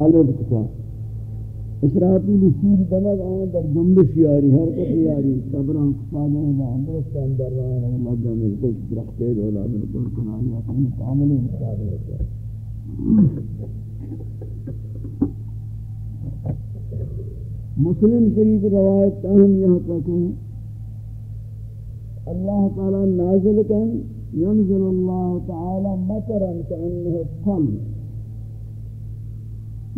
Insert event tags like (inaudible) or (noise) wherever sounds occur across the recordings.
الابتکار اشراقی نشیر دمد آن در جنبش یاری حرکت یاری. صبران کسانه و اندرستان در راه اللہ جمعیل کش درخته دولا بلکل کنانی اپنی کاملی مقابل کرد مسلم شریف روایت تاہم یہاں تک ہے اللہ تعالی نازل کن. ينزل الله تعالى مطرا كأنه الطمس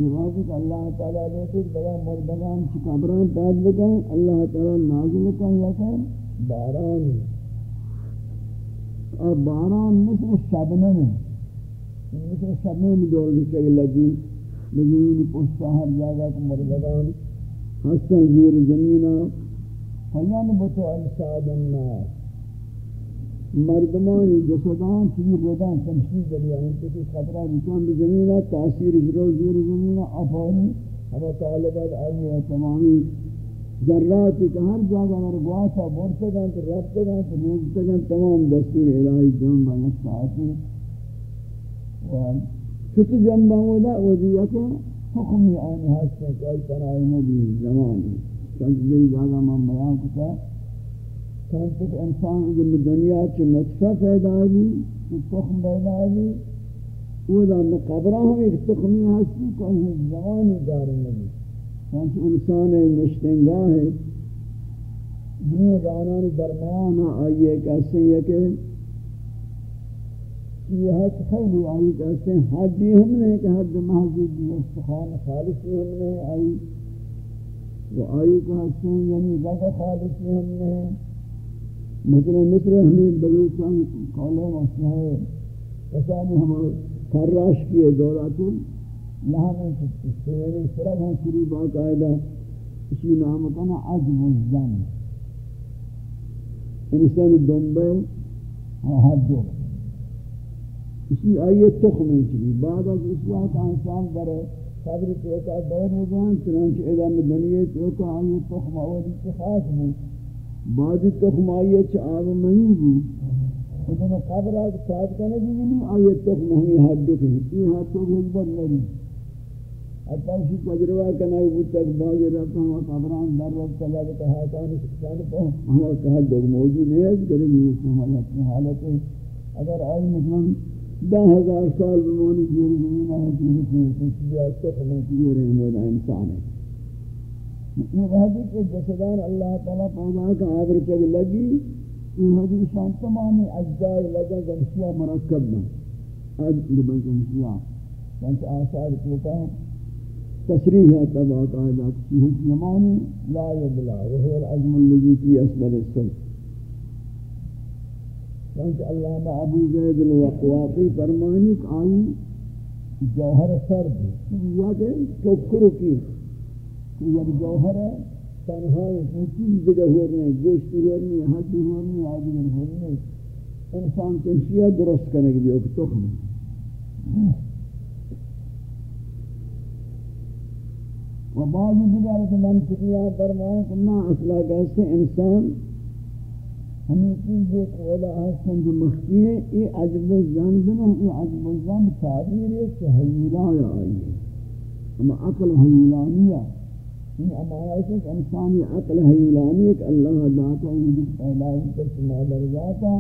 یہ واضح اللہ تعالیٰ لیتے بڑا مردگان کی قبران پاد لکھیں اللہ تعالیٰ نازل کن یکن باران اور باران مثل شبنم ہے۔ مثل شبنم دور بچے لگی۔ مزین پوستا ہر جگہ کو مردگان ہستن زیر زمینہ فین بتو انساد الناس۔ مردمانی، جسدان، چیز ردان تمشید دلی یعنی آنتے کہ خطرہ بکان بزمینہ تاثیر جرو زیر زمینہ افاری ہمیں طالبات آئی ہے تمامی ذراتی کہ ہر جگہ اگر گواسا بورتے گا تو ربتے گا تو نیزتے گا تمام دستور الہی جنبہ نساعتی چھت جنبہ ہودا وزیہ کہ حکمی آنی ہستے کہ آئی پنائی نبی زمانی چند دل جاگہ من بیان کتا تک انسان جب دنیا چ نطفہ پیدا ہوئی تو تخم پیدا ہوئی وہ دا مقبرہ ہم ایک تخمی ہستی کو ہم زمانی دار نبی. چونچہ انسان نشتنگاہ ہے دنیا دانان درمیان آئیے کہتے ہیں کہ یہ حد خیلی آئی کہتے ہیں حد بھی ہم نے کہ حد محضی بھی استخان خالص بھی ہم نے آئی وہ آئی کہتے ہیں یعنی جگہ خالص بھی ہم نے مثلا مثل ہمیں بلوچان کالے مسئلہ ہے کسانی ہم فراش کیے دورات لہم سیرے سرگ ہیں سری باقاعدہ اسی نام کنا عجب الزن انسان دنبے حدو اسی آئیے تخمی چلی۔ بعد از اصلاح کا انسان در صبر توقع دور ہو گئے، چنانچہ ادام دنیا توقع آئیے تخم اولی سے خاص ہوں بعضی تخم آئیے چھ آب اچھا مہین بھی خودم قبر آگ ساتھ کرنے کی بھی نہیں آئیے تخم ہمیں حد دکھیں یہ حد تو گھزبت نہیں حتی اسی تجربہ کنائی بود تک باغی رکھتا ہوا قبران در رکھ چلا گتا حاکانی شکشان پہ ہوا کہا دو موجود ہے اس کریں گے اس میں اپنی حالت ہے۔ اگر آئی مثلا دہ ہزار سال بمانی جیری زمینہ ہے جیری سے کیا تخم ہے کیا رہے مولا انسان ہے۔ یہ وحدی کہ جسدان اللہ تعالیٰ پیدا کا آبر چگ لگی، یہ وحدی شان تمامی اجزاء لگا گنشیہ مرکب میں اجزاء گنشیہ۔ چانچہ آثار کیتا ہے تصریح ہے تبا قائدہ کسی حس لا یبلا وہو العظم اللذی کی اسبر السلط چانچہ اللہ ابو زید الوقواقی فرمانی کہ آئی جوہر سرد یا کہ ٹکر کی یہ جوہر ہے تنہا ہے چیز جگہ ہو رہے ہیں گوشت ہو رہی ہے حد ہو رہی ہے آدمی ہو رہی ہے انسان تنشیہ درست کرنے کے لیے ایک تخم. و بعض دیگر کہ منطقیہ فرمائیں کہ نہ اصلا کہتے انسان ہمیں چیز ایک ولا حسن جو مخفی ہے یہ عجب الزن بنا یہ عجب الزن تعبیر ہے کہ حیولان آئی ہے ہم عقل حیولانیہ این ہمایت انسانی عقل ہے کہ ایک اللہ ذات ہے پیدائش کے سما درجاتا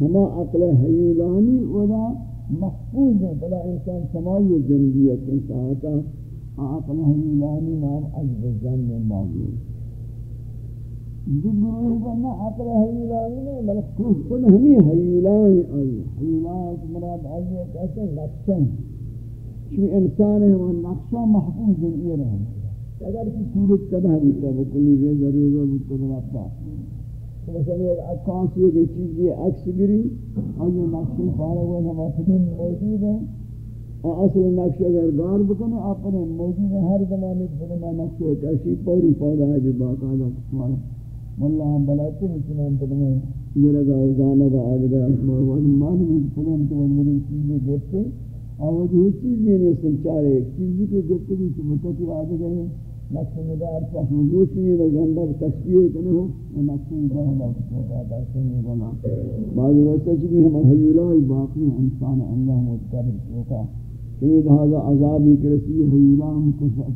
ہما عقل ہے یلانی ودا محفوظ ہے بلا انسان سمائی زندگیت انسانتا عقل ہے نام عجب زن میں موجود گروہ بنا عقل ہے یلانی نے بلکہ خود خود ہمیں ہے آئی حیلان مراد آئی ہے کہتے ہیں نقصہ چون انسان ہے وہ نقصہ محفوظ ہے یہ رہے اگر کی صورت کدا ہوتا ہے وہ کلی ریزہ ریزہ بودتا رفتا تو مثلا ایک اکانس یہ کہ چیز یہ عکس گری، اور یہ نقشی پارا ہوا ہم اپنی موجود ہیں۔ اور اصل نقش اگر گار بکنے اپنے موجود ہیں، ہر زمانے کے میں نقش ہے کیسی پوری پودا ہے جو باقاعدہ سوال واللہ ہم بلاتے ہیں چنان تکنے یہ رگا اوزانہ کا آجگا اسمار وزن معلوم ہے پلان تو میری چیزیں دیکھتے اور وہ جو چیز نہیں سنچارے، ایک چیزی کے دیکھتے بھی تو متقی آجگا ہے نقش ندار چاہ مجوش نہیں لگا اندر تشکیه کنه ہو نقش ندار اللہ کو داشت نہیں بنا بعض وقت چکی ہم حیولای باقی انسان اللہ متقبل ہوتا شہید هذا عذابی کرسی حیولام کسب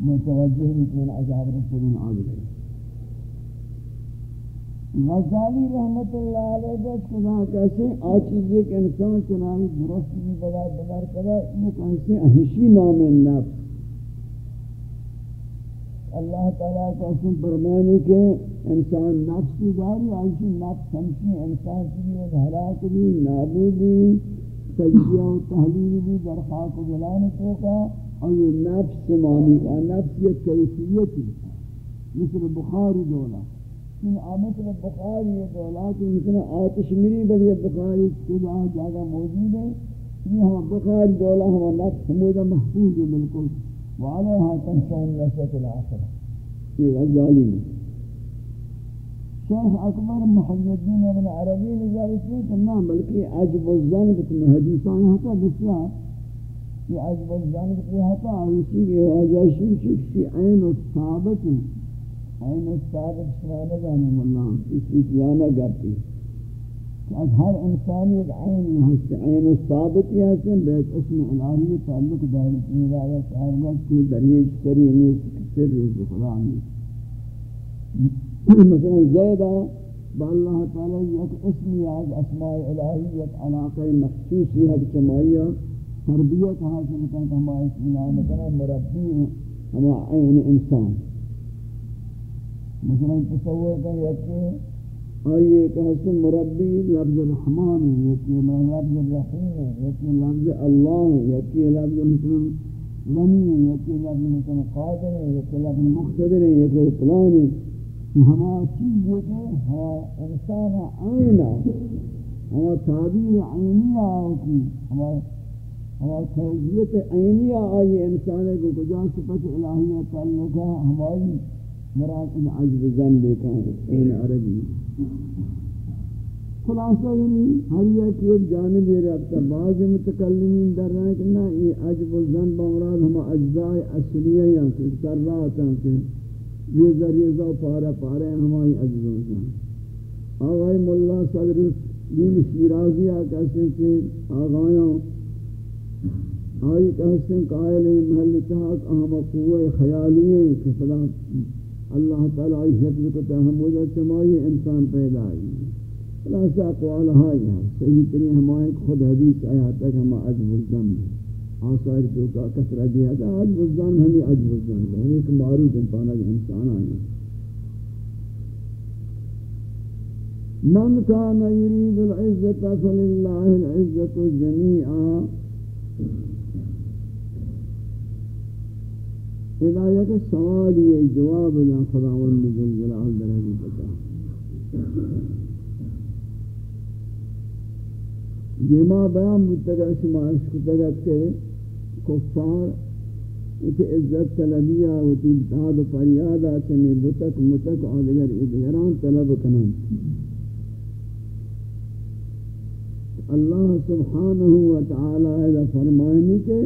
متوجہ من عذاب رسولون آگئے غزالی رحمت اللہ علیہ بس خدا کیسے آ چیزیں کہ انسان چنانی درست بھی بدا بدار کرا یہ کیسے احشی نام نفس. اللہ تعالیٰ کو اسم فرمانے کے انسان نفسی داری آئیشی نفس ہمشی انسان کی ایک حلاک بھی نابودی تجزیہ و تحلیل بھی درخواق و جلانے کو کا اور یہ نفس مانی کا نفس یہ کیفیتی مثل بخاری دولا۔ ان مثل بخاری دولا کی مثل آتش مری بلی بخاری کجا جاگہ موجود ہے۔ یہ ہم بخاری دولا ہم نفس ہمودہ محفوظ ہے بالکل۔ وعليها تنسون نشأة الآخرة في إيه، غلط والی أكبر محمد محمد بن ابن لذلك نے ذالک نہیں کرنا بلکہ عجب الزن بتم حدیثان ہتا بسیار یہ عجب الزن بتم ہتا اسی کے واجشی شخصی عین الثابت. عين الثابت سمانا جانے الله اس کی جانا کہ ہر انسان ایک عین ہے عین ثابت ہے کہ بیت اسم الہی تعلق دار کی رائے صاحب کو دریج کری نہیں سر خدا مثلا زیدہ با اللہ تعالی یک اسم از اسماء الہی یک علاقہ مخصوصی ہے چمائیہ تربیت حاصل کرتا ہمارے اسم نام مثلا مربی ہم عین انسان. مثلا تصور کر یک آئیے کہ حسن مربی لفظ رحمان ہے یکی لفظ رحیم ہے یکی لفظ اللہ ہے یکی لفظ مثلا غنی ہے یکی لفظ مثلا قادر ہے یکی لفظ مقتدر ہے یکی فلان ہے۔ ہمارا چیز یہ کہ ہاں، ہمارا انسان عینا ہمارا تعبیر عینی آئی ہمارا ہمارا تحجیت عینی آئی انسان کو کجا صفت الہیہ تعلقہ، ہماری مراد ان عجب زن دیکھا ہے این عربی۔ خلاصہ یعنی ہر یک ایک جانب رابطہ، بعض متکلمین در رہے ہیں کہ نا یہ عجب الزن بامراد ہم اجزاء اصلیہ ہیں کہ سرات ہیں کہ ریزہ ریزہ پارا پارا ہیں ہماری عجب الزن آغای ملا صدر دین شیرازی کہتے ہیں کہ آغایاں آئی کہتے ہیں قائل محل تحاق اہم قوہ خیالی ہے کہ فلا اللہ تعالی ای حفظ کو تحمل چمائی انسان پیدا آئی خلاصہ اقوال ہائی ہے صحیح تری ہمائے خود حدیث آیا تک ہم عجب الزم آثار جو کا کسرہ دیا تھا، عجب الزم ہمیں عجب الزم ہے ایک معروف انسان انسان آئے من كان يريد العزة فلله العزة جميعا ہدایہ کے سوال یہ جواب نہ خداوند جل جلال درہی پتا یہ ما بیان متگر شما عشق تگت کے کفار اتی عزت طلبیہ و تی داد فریادہ چنی بتک متک آدگر ادگران طلب کنن اللہ سبحانہ وتعالی اذا فرمائنی کے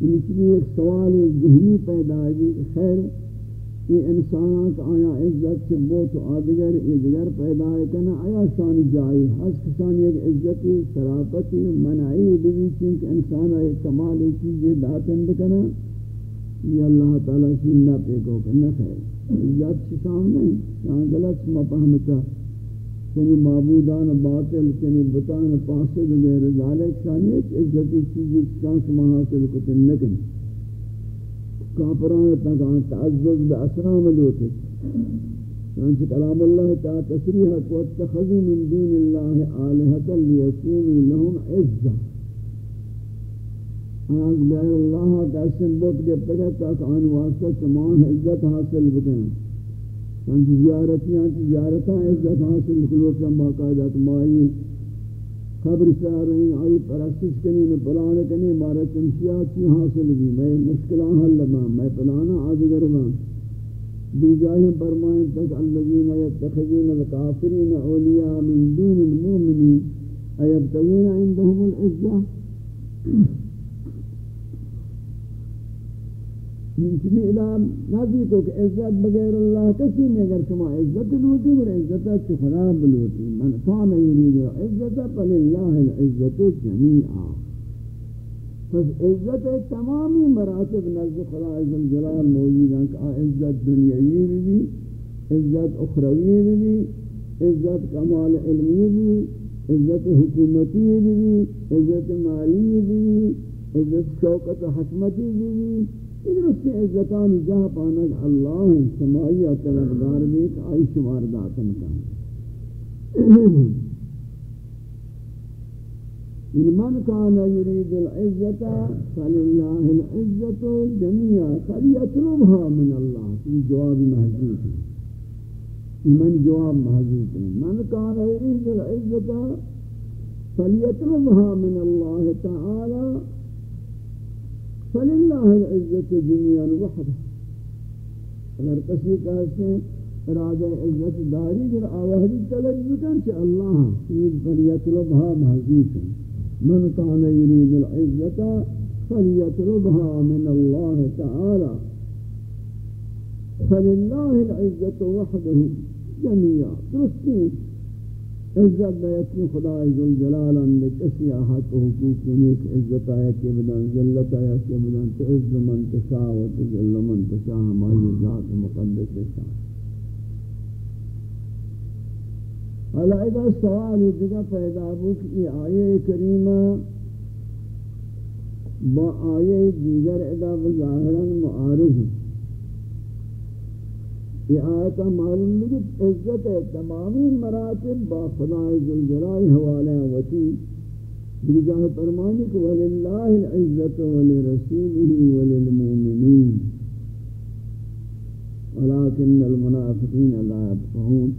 اس لیے ایک سوال ذہنی پیدا ہے خیر، یہ انسانوں کا آیا عزت سے بہت آدگر ادگر پیدا ہے کہ آیا شان جائی حس کسان ایک عزتی، شرافتی منعی بھی چونکہ انسان آئے کمال چیزیں داتن بکنا؟ یہ اللہ تعالیٰ سے نہ پیکو کرنا خیر۔ عزت سے سامنے شان غلط مفہمتا چنی معبودان باطل چنی بطان پاسد غیر ذالک شانی ایک عزتی چیزی شانس محاصل کتن نکن کافران تک آن تعزز بے اسرام دوتے. چانچہ کلام اللہ تعالی تصریح کو اتخذوا من دون اللہ آلہتا لیکونوا لهم عزا آج بیر اللہ کا اسم بک جب تک تک آن واسطہ چمان عزت حاصل بکن ہم زیارتیاں زیارتاں عزت حاصل خلوص ہم باقاعدہ تمہاری خبر چاہ رہے ہیں، آئی پرستش کنی میں پلانا کنی، مارا تنشیات کی حاصل بھی۔ میں مشکلہ حل لبا میں پلانا آدگر با بیجاہی برمائن تک اللذین یتخذین القافرین اولیاء من دون المومنین ایبتغون عندهم العزہ۔ چمی اعلان نازی تو کہ عزت بغیر اللہ کسی نہیں اگر شما عزت لوٹی اور عزت چھ خدا بلوٹی من کان یرید العزت فللہ العزت جميعا پس عزت تمامی مراتب نزد خدا عزالجلال موجود ہیں کہ عزت دنیاوی بھی عزت اخروی بھی عزت کمال علمی بھی عزت حکومتی بھی عزت مالی بھی عزت شوقت حکمتی بھی درست عزتانی جہاں پانک اللہ سمائی و طلبگار بھی کہ آئی شمار داتن کا من كان يريد العزة فلله العزة جميعا فليطلبها من الله في جواب محذوف من جواب محذوف من كان يريد العزة فليطلبها من الله تعالى فللہ العزت جميعا وحدہ اگر کسی کہتے ہیں ارادہ عزت داری در آوہدی طلب بکن کہ اللہ سید فلیت یطلبها محضیت من کان یرید العزت فلیت فلیطلبها من اللہ تعالی. فللہ العزت وحده جميعا. درستی عزت بیتی خدا عزالجلال اندے کسی آہت و حقوق نیک عزت آیت کے بدن ذلت آیت کے بدن تعز من تشاہ و تذل من تشاہ ہماری ذات مقدس شاہ حالا اذا سوال دیگا پیدا ہو کہ یہ آیے کریمہ با آیے دیگر ادا بظاہران معارض. ہیں یہ آیت معلوم لگت عزت تمامی مراتب با خدای ذوالجلال حوالے وتی بجاہ فرمانی کہ وللہ العزت ولرسوله وللمؤمنین۔ ولكن المنافقین لا يفقهون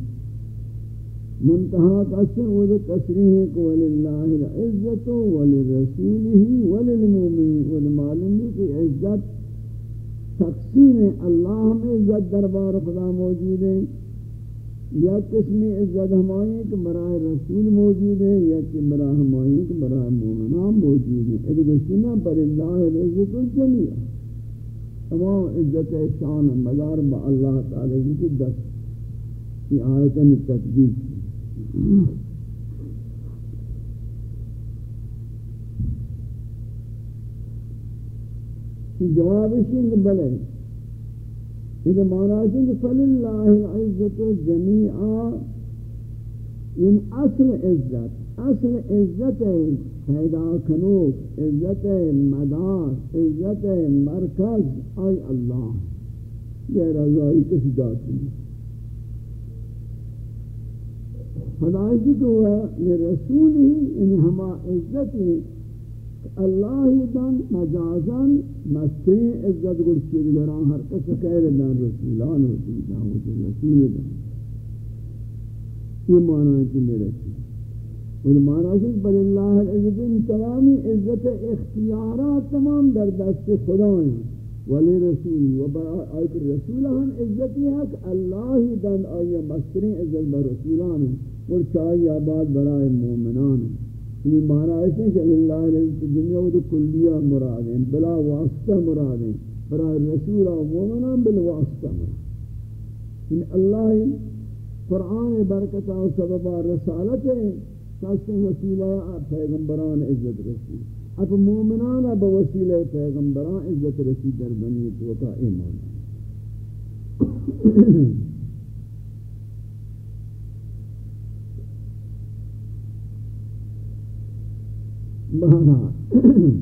منتہا قسم و تصریح کو وللہ العزت ولرسوله وللمؤمنین۔ والمعلوم کہ عزت تقسیم اللہ میں عزت دربار خدا موجود ہے، یا قسم عزت ہمائیں کہ براہ رسول موجود ہے یا کہ براہ ہمائیں کہ براہ مومنان موجود ہے ادھو پر اللہ العزت الجمیع تمام عزت شان مدار با اللہ تعالی کی دست، یہ آیتن تطبیق۔ جواب شنگ بلے۔ یہ معنی ہے فللہ العزت جمیعا ان اصل عزت اصل عزت پیدا کنوک عزت مدار، عزت مرکز آئی اللہ۔ یہ رضائی کسی داتی خدایشی کو ہے، یہ رسول ہی یعنی ہما عزت اللہ دن مجازن مستری عزت گل چید گران ہر کس خیر دن رسولان ہوتی دعوت رسول دن یہ معنی ہے کہ میرے اور معنی ہے بل اللہ العزت ان تمامی عزت اختیارات تمام در دست خدا ہیں. ولی رسولی و آیت رسول ہم عزتی ہے کہ اللہ دن آیا مستری عزت بر رسولان ہیں. اور چاہیے آباد برائے مومنان ہیں. یہ معنی ہے کہ اللہ العزت جميع و کلیہ مراد ہیں، بلا واسطہ مراد ہیں۔ برای رسول و مومنان بالواسطہ مراد ان اللہ قرآن برکت و سبب رسالت ہے کسی وسیلہ پیغمبران عزت رسی۔ اب مومنان اب وسیلہ پیغمبران عزت رسی در بنی تو کا ایمان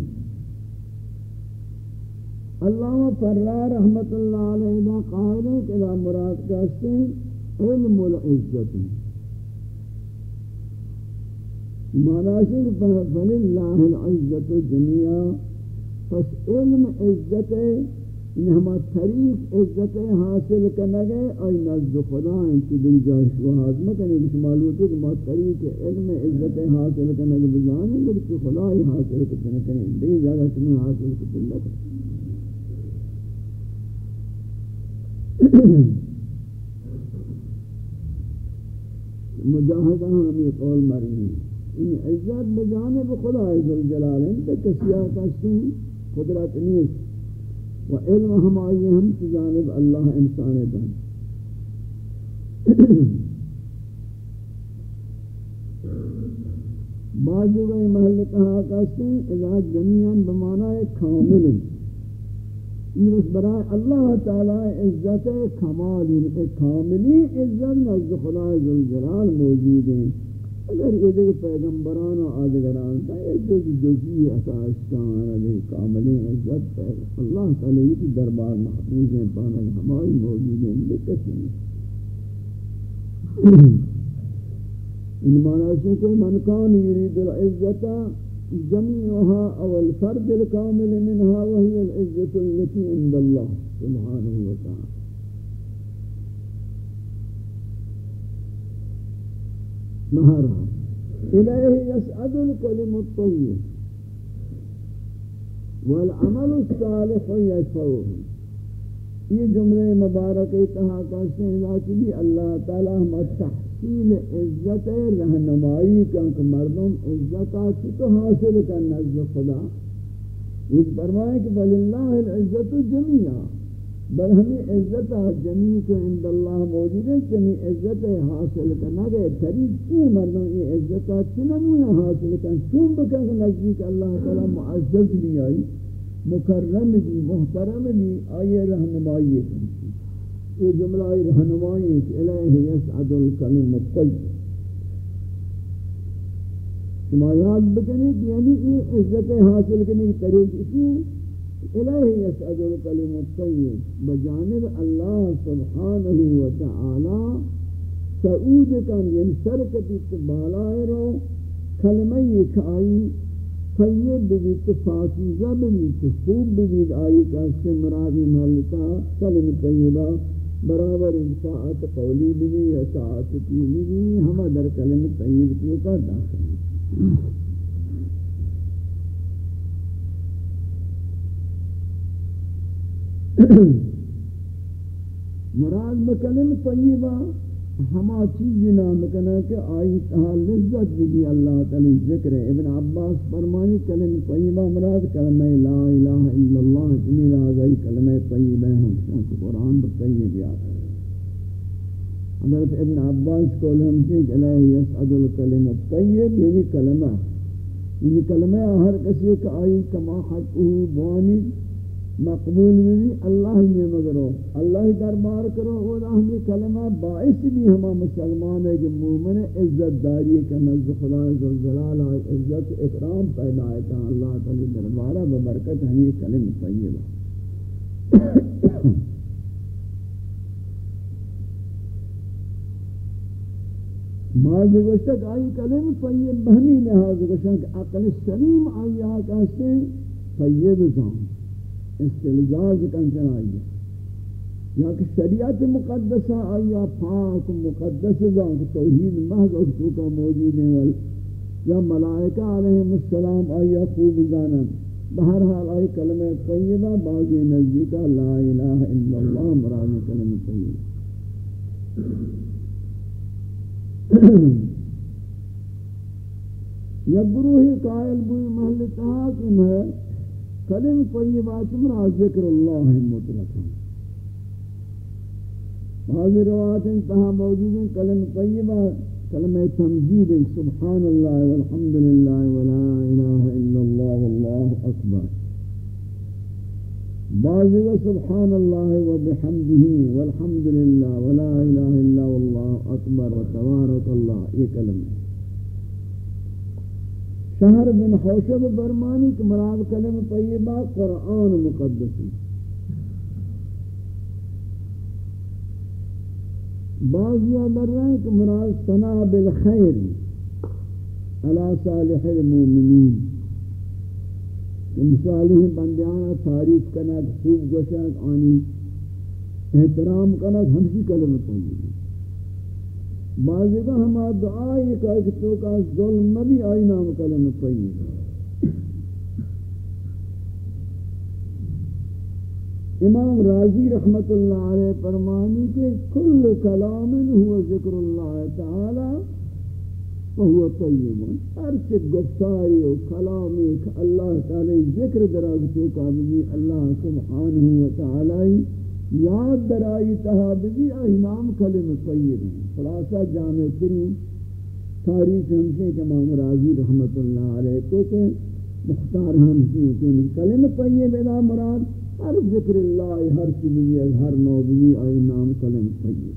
اللہ فرلا رحمت اللہ علیہ قائل ہے کہ دا مراد کہتے ہیں علم العزت مناسب فللہ العزت جميعا۔ پس علم عزت ان ہما طریق عزت حاصل کرنے گئے اور نزد خدا ان کی دل جائے شو حاضمہ کرنے کچھ معلوم ہے کہ ما طریق علم عزت حاصل کرنے گئے بزانے گئے کہ خدا ہی حاصل کرنے کرنے بے زیادہ تمہیں حاصل کرنے لگا مجاہدہ ہمیں قول مرمی ان عزت بجانب خدا عزت جلال انت کسی آتا ہیں قدرت نیست. و علم ہم آئیے ہم سے جانب اللہ انسان دن۔ بعض جگہ محل کہا کہتے ہیں علاج جمیعاً بمعنی کامل یہ اس برائے اللہ تعالی عزت کمالی کاملی عزت نزد خدا ذوالجلال موجود ہیں۔ اگر یہ دیکھ پیغمبران و آدگران کا یہ جز جزی اساس کان علی کاملی عزت اللہ تعالی کی دربار محفوظ ہیں، پانا ہماری موجود ہیں لکھتے ہیں۔ ان معنی سے کہ من کان یرید العزت جميعها او الفرد الكامل منها وهي العزة التي عند الله سبحانه وتعالى مهرها إليه يسعد الكلم الطيب. والعمل الصالح يشفوه یہ جملے مبارک اتحا کرتے ہیں کہ اللہ تعالی ہم تحصیل عزت رہنمائی کہ مردم عزت آتی تو حاصل کر نزد خدا. وہ فرمائے کہ بل اللہ العزت جميعا بل ہمیں عزت جمیع کے عند اللہ موجود ہے جمیع عزت حاصل کرنا کہ طریق کی مردم یہ عزت چنمونا حاصل کرنا چون بکن نزدیک اللہ تعالی معزز بھی آئی، مکرم بھی، محترم بھی، آئیے رہنمائی یہ جملہ آئی رہنمائی کہ الہ یسعد الکلم الطیب۔ شما یاد بکنے کہ یعنی یہ عزت حاصل کرنے کی طریق اسی الہ یسعد الکلم الطیب بجانب اللہ سبحانہ وتعالی سعود کن یعنی سرکتی بالائے رو، کلمہ ایک آئی طیب بھی تو فاکیزہ بھی تو خوب بھی آئی کا اس محلتا کلم طیبہ، برابر انساعت قولی بھی یا ساعت تیلی بھی ہمیں در کلم طیب تو کا داخل (coughs) مراد بکلم طیبہ، ہما چیز نام کنا کہ آئی تہا لذت بھی اللہ تعالی ذکر ہے۔ ابن عباس فرمانی کلمہ طیبہ مراد کلمہ لا الہ الا اللہ جمیل آزائی کلمہ طیبہ ہم شاک قرآن بطیب یاد ہے۔ حضرت ابن عباس کو لہم شیخ علیہ یسعد الکلم الطیب یعنی کلمہ۔ یعنی کلمہ ہر کسی کا آئی کما حق حقہ بوانی مقبول بھی اللہ نے مگرو اللہ دربار کرو اور ہمیں کلمہ باعث بھی ہما مسلمان ہے کہ مومن عزت داری کا نزد خدا زلزلال جلال عزت اکرام پیدا ہے کہ اللہ تعالی دربارہ ببرکت ہمیں کلمہ طیبہ۔ بعض گوشتک آئی کلمہ طیب بہمی لحاظ گوشتک عقل سلیم آئی آکا سے طیب زان۔ استلزاز کن چنائی یا کہ شریعت مقدسہ آیا پاک مقدس دان کہ توحید محض اور کا موجود ہے یا ملائکہ علیہ السلام آیا خوب جانن۔ بہرحال آئی کلمہ طیبہ، باقی نزدیکہ لا الہ الا اللہ، مراد کلمہ طیبہ۔ یا گروہی قائل بوئی محل تحاکم ہے کلم طیبات مرا ذکر اللہ مطلقا. بعض روایت انتہا موجود ہیں، کلم طیبہ کلمہ تمجید، سبحان اللہ والحمد للہ ولا الہ الا اللہ واللہ اکبر. بعض و سبحان اللہ وبحمده والحمد للہ ولا الہ الا اللہ اکبر وتبارک اللہ، یہ کلمہ شہر بن حوشب برمانی کہ مراد کلم طیبہ قرآن مقدسی بعض یہ در رہے ہیں کہ مراد سنا بالخیر، علی صالح المومنین کہ یعنی مثالی بندیانا تعریف کنک خوب گوشک آنی احترام کنک ہمشی کلم طیبہ۔ بعضی کا ہما دعائی کا کہ تو کا ظلم بھی آئی نام کلم طیب امام راضی رحمت اللہ علیہ فرمانی کہ کل کلام ہوا ذکر اللہ تعالی وهو طیب ہر چیز گفتاری و کلامی کہ اللہ تعالی ذکر دراغ کا بھی اللہ سبحانہ و تعالی یاد درائی تہا بھی کلم طیب ہیں۔ خلاصہ جامع تری تاریخ ہمشے کہ امام راضی رحمت اللہ علیہ کو کہ مختار ہمشے کہ یعنی کلمہ طیب ادا مراد، ہر ذکر اللہ، ہر چیزی ہر نوبی آئی نام کلمہ طیب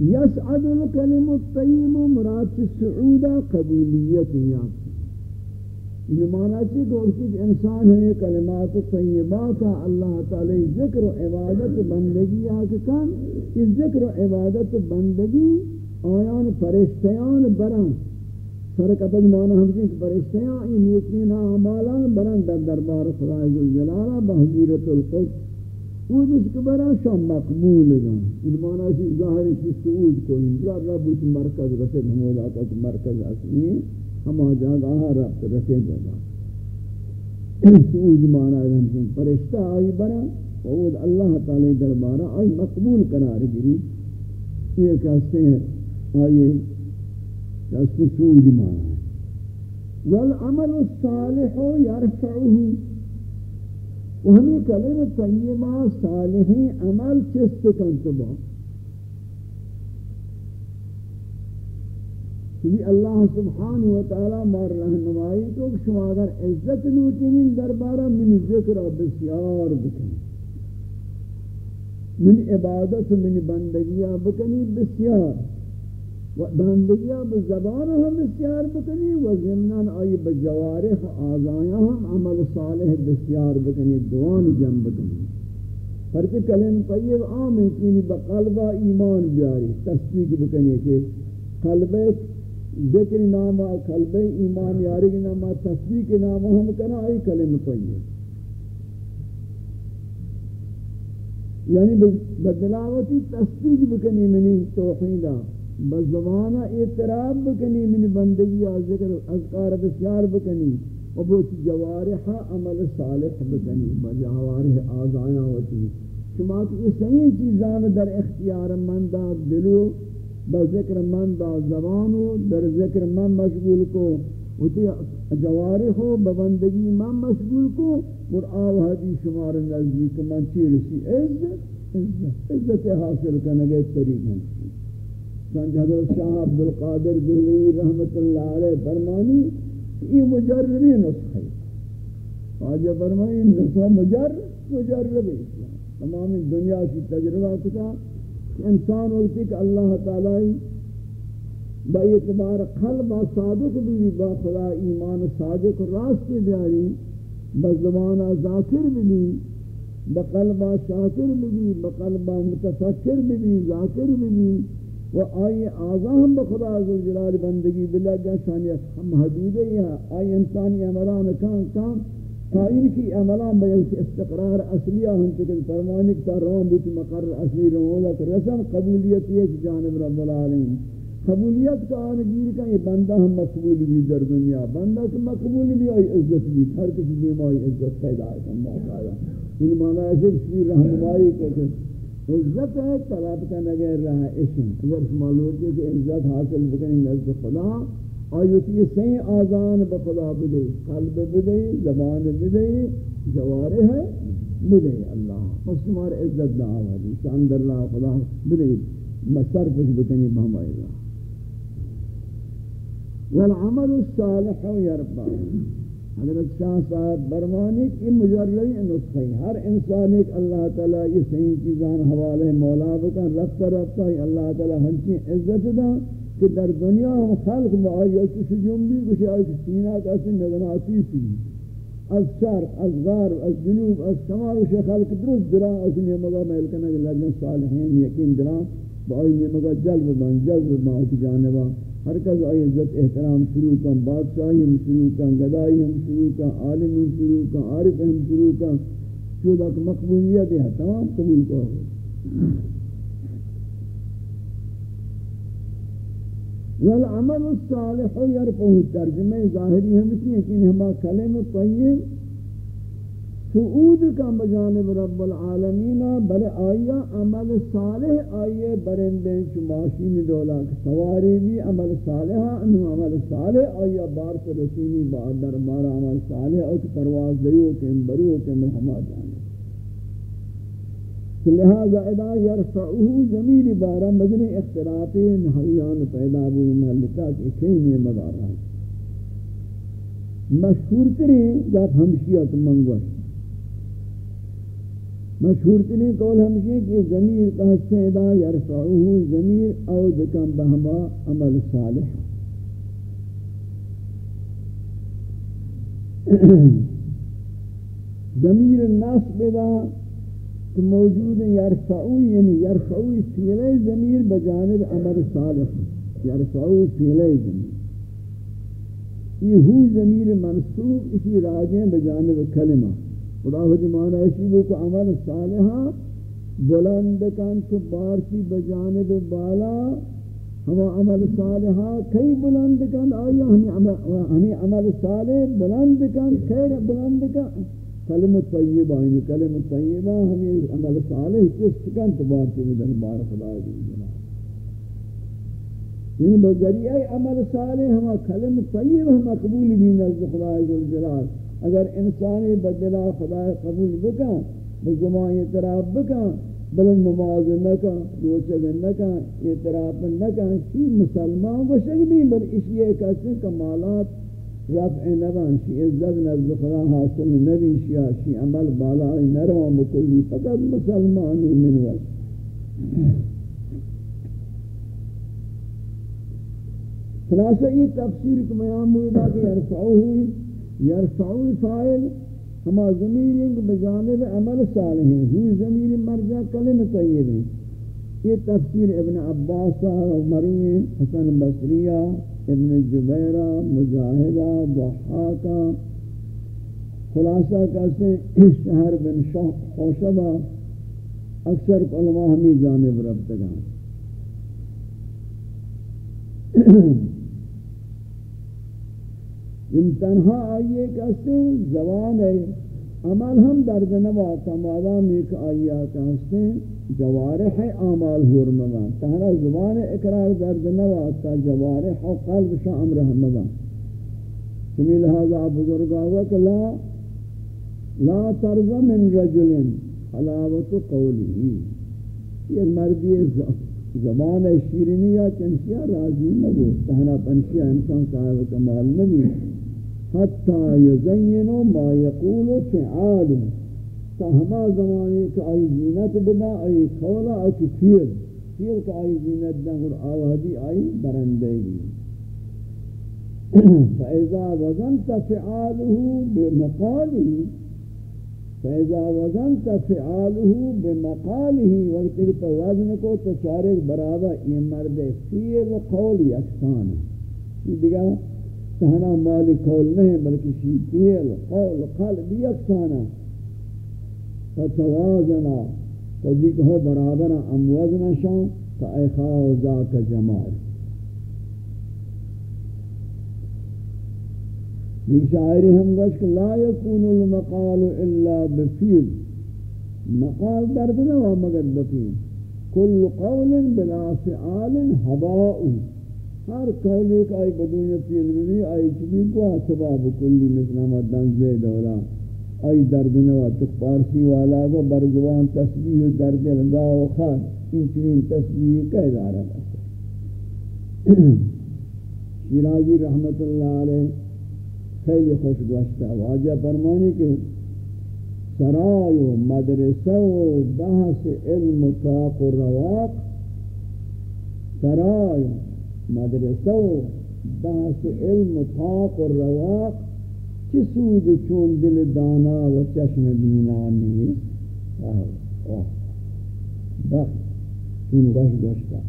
یسعد الکلم الطیب مراد سعودہ قبولیت یاد۔ یہ معنی ہے کہ اس انسان ہے، کلمات طیبات، اللہ تعالی ذکر و عبادت بندگی آکے کن یہ ذکر و عبادت بندگی آیان فرشتیان بران۔ فرقت معنی ہم کہ فرشتیان این نیکین اعمالان بران در دربار خدا عزوجلالہ بحضیرت القدس۔ وہ جس کے برا شام مقبول گا ان معنی ہے ظاہر کی سعود کو انجا رب اس مرکز رسد ہمولاتا مرکز اصلی ہے ہما جاگا ربط رکھے جاگا سوج مانا رہن پرشتہ آئی برا وعود اللہ تعالی دربارہ آئی مقبول قرار گری. یہ کہتے ہیں، آئیے کہتے سوج مانا والعمل الصالح يرفعه وہمی کلمہ طیبہ صالحی عمل چست کنتبہ. کہ اللہ سبحانہ وتعالی مار رہنمائی تو شما اگر عزت نوٹی من دربارہ من ذکر بسیار بکنی، من عبادت من بندگیہ بکنی بسیار، و بندگیہ بزبان ہم بسیار بکنی، و زمنان آئی بجوارح آزایاں ہم عمل صالح بسیار بکنی، دوان جم بکنی۔ فرق کلم طیب عام ہے کہ یعنی بقلبہ ایمان بیاری، تصدیق بکنی کہ قلبہ ذکر نام قلب ایمان یاری کے نام تصدیق نام ہم کنا ای کلمہ طیب یعنی بدلاوتی تصدیق بکنی منی توحیدہ بزمانہ اعتراف بکنی منی بندگی ذکر اذکار بسیار بکنی، و بوچ جوارحہ عمل صالح بکنی، بجوارح آزایاں ہوتی شما کہ اس صحیح چیزان در اختیار مندہ، دلو بذکر من دا زبانو در ذکر من مشغول کو. وتی جوارح ہو ببندگی من مشغول کو. اور آو حدی شمار نزدیک من چی رسی؟ عزت. عزت. عزت حاصل کرنے گئے طریق ہیں سنجھ حضرت شاہ عبدالقادر دہلی رحمت اللہ علیہ فرمانی یہ مجربی نسخہ آجا فرمانی نسخہ مجرب مجربی. تمام دنیا کی تجربہ کتا انسان ہوتی کہ اللہ تعالی با اعتبار قلب صادق بھی با خدا ایمان صادق راست بیاری، با زبان ذاکر بھی با قلب شاکر بھی با قلب متفکر بھی ذاکر بھی و آئی آزا ہم بخدا عزوجلال بندگی بلگا شانیت ہم حدود ہے آئی انسانی عمران کان کان قائل کی عملان بیل استقرار اصلیہ ہم چکل فرمانی کتا روان بیت مقرر اصلی رہولا کہ رسم قبولیت یہ جانب رب العالمین قبولیت کا آن گیر کا یہ بندہ ہم مقبول بھی در دنیا، بندہ کہ مقبول بھی آئی عزت بھی، ہر کسی دیم آئی عزت پیدا ہے، ہم موقع ان معنی ہے کہ رہنمائی کو کہ عزت ہے، طلب کا نگر رہا اسم اگر معلوم ہے کہ عزت حاصل بکنی نزد خدا آیوتی سین آزان بخدا بدے قلب بدے زبان بدے جوارے ہے بدے اللہ۔ پس تمہار عزت دا آوازی شاند اللہ خدا بدے مصرفش بکنی بہمائی اللہ والعمل الصالح یربا حضرت شاہ صاحب برمانی کی مجرلی نسخی ہر انسان ایک اللہ تعالی یہ صحیح چیزان حوالے مولا بکن، رفتہ رفتہ اللہ تعالی ہنچی عزت دا کہ در دنیا ہم خلق میں آئی ایسی سجن بھی کچھ آئی سینہ کسی نگناتی سی از شرق از غرب، از جنوب، از شمال وشی خلق درست دران از نیمگا ملکنے کے لگن صالحین یقین دران با آئی نیمگا جلب بان جلب بان اسی جانبا ہر کس آئی عزت احترام شروع کن بادشاہی ہم شروع کن گدائی ہم شروع کن، عالم ہم شروع کن، عارف ہم شروع کن. چودہ مقبولیت ہے تمام قبول کرو یعنی والعمل الصالح يرفعه ترجمہ ظاہری ہم کی ہے کہ ہما کلمہ طیب سعود کا بجانب رب العالمین بل آیا عمل صالح آئیے برندے چماشین دولا سواری بھی عمل صالح انہو عمل صالح آیا بار سے رسینی بعد دربار عمل صالح اور پرواز دیو کے امبرو کے مرحمہ جانے لہذا ادا یرفعوه زمین بارا مدنی اختلافی نحویان پیدا ہوئی محلتا کہ کھینی مدار رہا مشہور ترین جب ہمشیت منگوش مشہور ترین قول ہمشی کہ زمین کا حصہ ادا یرفعوه زمین او دکم بہما عمل صالح زمین الناس بدا تو موجود یرفعوی یعنی یرفعوی فیلے ضمیر بجانب عمر صالح. یرفعوی فیلے ضمیر یہ ہو ضمیر منصوب، اسی راجیں بجانب کلمہ خدا حدی جی معنی اسی وہ کہ عمل صالحہ بلند کن تو بارسی بجانب بالا. ہوا عمل صالحہ کئی بلند کن؟ آیا ہمیں عمل صالح بلند کن؟ خیر بلند کن؟ کلمہ طیبہ یعنی کلمہ طیبہ ہمیں عمل صالح کس کن تبار کے بدن بار خدا دی جناب۔ یعنی بذریعہ عمل صالح ہم کلمہ طیبہ مقبول بھی نزد خدا جلال۔ اگر انسانی بدلا خدا قبول بکا بزمان اعتراف بکا بل نماز نکا، روچہ نکا، اعتراف نکا، شی مسلمان بشک بھی، بل اس لیے کسی کمالات رفع نبان شی، عزت نزد خدا حاصل نبی شیا شی عمل بالا نرو مکلی فقط مسلمانی من وقت. خلاصہ یہ تفسیر کو میام ہوئی دا کہ یرفعو ہوئی یرفعو فائل ہما ضمیر بجانب عمل صالح ہیں ہوئی ضمیر مرجع کلم طیب ہیں یہ تفسیر ابن عباس عمری حسن بصریہ ابن جبیرہ، مجاہدہ، ضحاکہ۔ خلاصہ کہتے ہیں، اس شہر بن خوشبہ اکثر علماء ہمیں جانب ربتگاں ان تنہا آئیے کہتے ہیں زبان ہے۔ عمل ہم درد نوا تمام ایک آئیہ کہتے ہیں۔ جوارح اعمال حرمما تہنا زبان اقرار درد نوا تا جوارح و قلب شا امر ہمما سمی لہذا بزرگا وقت لا لا ترز من رجل حلاوت قولی۔ یہ مردی زبان شیرینی یا چنشیا راضی نبو تہنا پنشیا انسان صاحب کمال نبی۔ حتی یزینو ما یقول فعالو تا ہما زمانے کا آئی زینت بدا آئی کولا آئی پھیر پھیر کا آئی زینت دا اور آوہدی آئی برندے گی (clears throat) فَإِذَا وَزَنْتَ فِعَالُهُ بِمَقَالِهِ، فَإِذَا وَزَنْتَ فِعَالُهُ بِمَقَالِهِ وقت تو وزن کو تو چارے برابر، یہ مرد فیر قول یکسان ہے. یہ دیگا تہنا مالی قول نہیں، بلکہ شی فیر قول، قلب یکسان ہے. فتوازنا. فذیک ہو برابر اموزن شان فایخاو ذاک جمال. یہ شاعری ہم گوش کہ لا یکون المقال الا بفیل. مقال درد نہ ہوا مگر بفیل. کل قول بلا فعال ہباء ہر قول ایک آئی بدون فیل بھی آئی چبی کو سباب کلی مثل مدن زید اولا آئی درد نوا تو پارسی والا کو برزوان تسبیح درد لگا و خان، این چنین تسبیح کہہ دارا بس شیرازی رحمت اللہ علیہ خیلی خوش گوشتا واجہ فرمانی کہ سرای و مدرسہ و بحث علم و طاق و رواق سرای مدرسہ و بحث علم و طاق و رواق چی سود چون دل دانا و چشم بینا نیست؟ بخت چون گوش گوشتا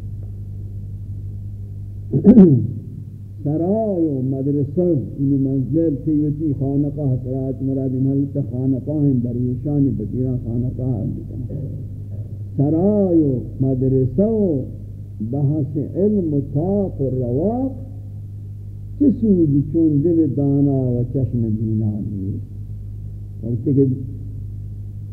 سرای و مدرسه این منزل تیوتی خانقاه سرات مرادی محلت خانقاه درویشانی بطیران خانقاه سرای و مدرسه و بحث علم و طاق و رواق چه سود چون دل دانا و چشم بینا نیست. وقتی کہ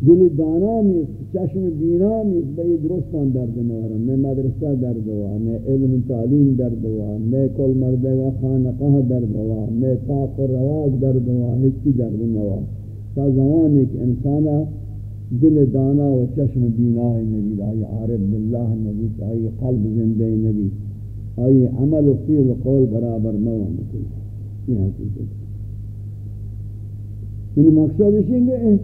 دل دانا نیست، چشم بینا نیست بھئی درستان درد نوارا میں مدرسہ درد ہوا، میں علم تعلیم درد ہوا، میں کل مردگا خانقہ درد ہوا، میں پاک و رواز درد ہوا، ہچی درد نوا. تا زمان ایک انسانا دل دانا و چشم بینا نبی آئی عارف باللہ نبی آئی قلب زندہ نبی. آئی عمل و فیل و قول برابر موان یہ حقیقت یعنی مقصد ہے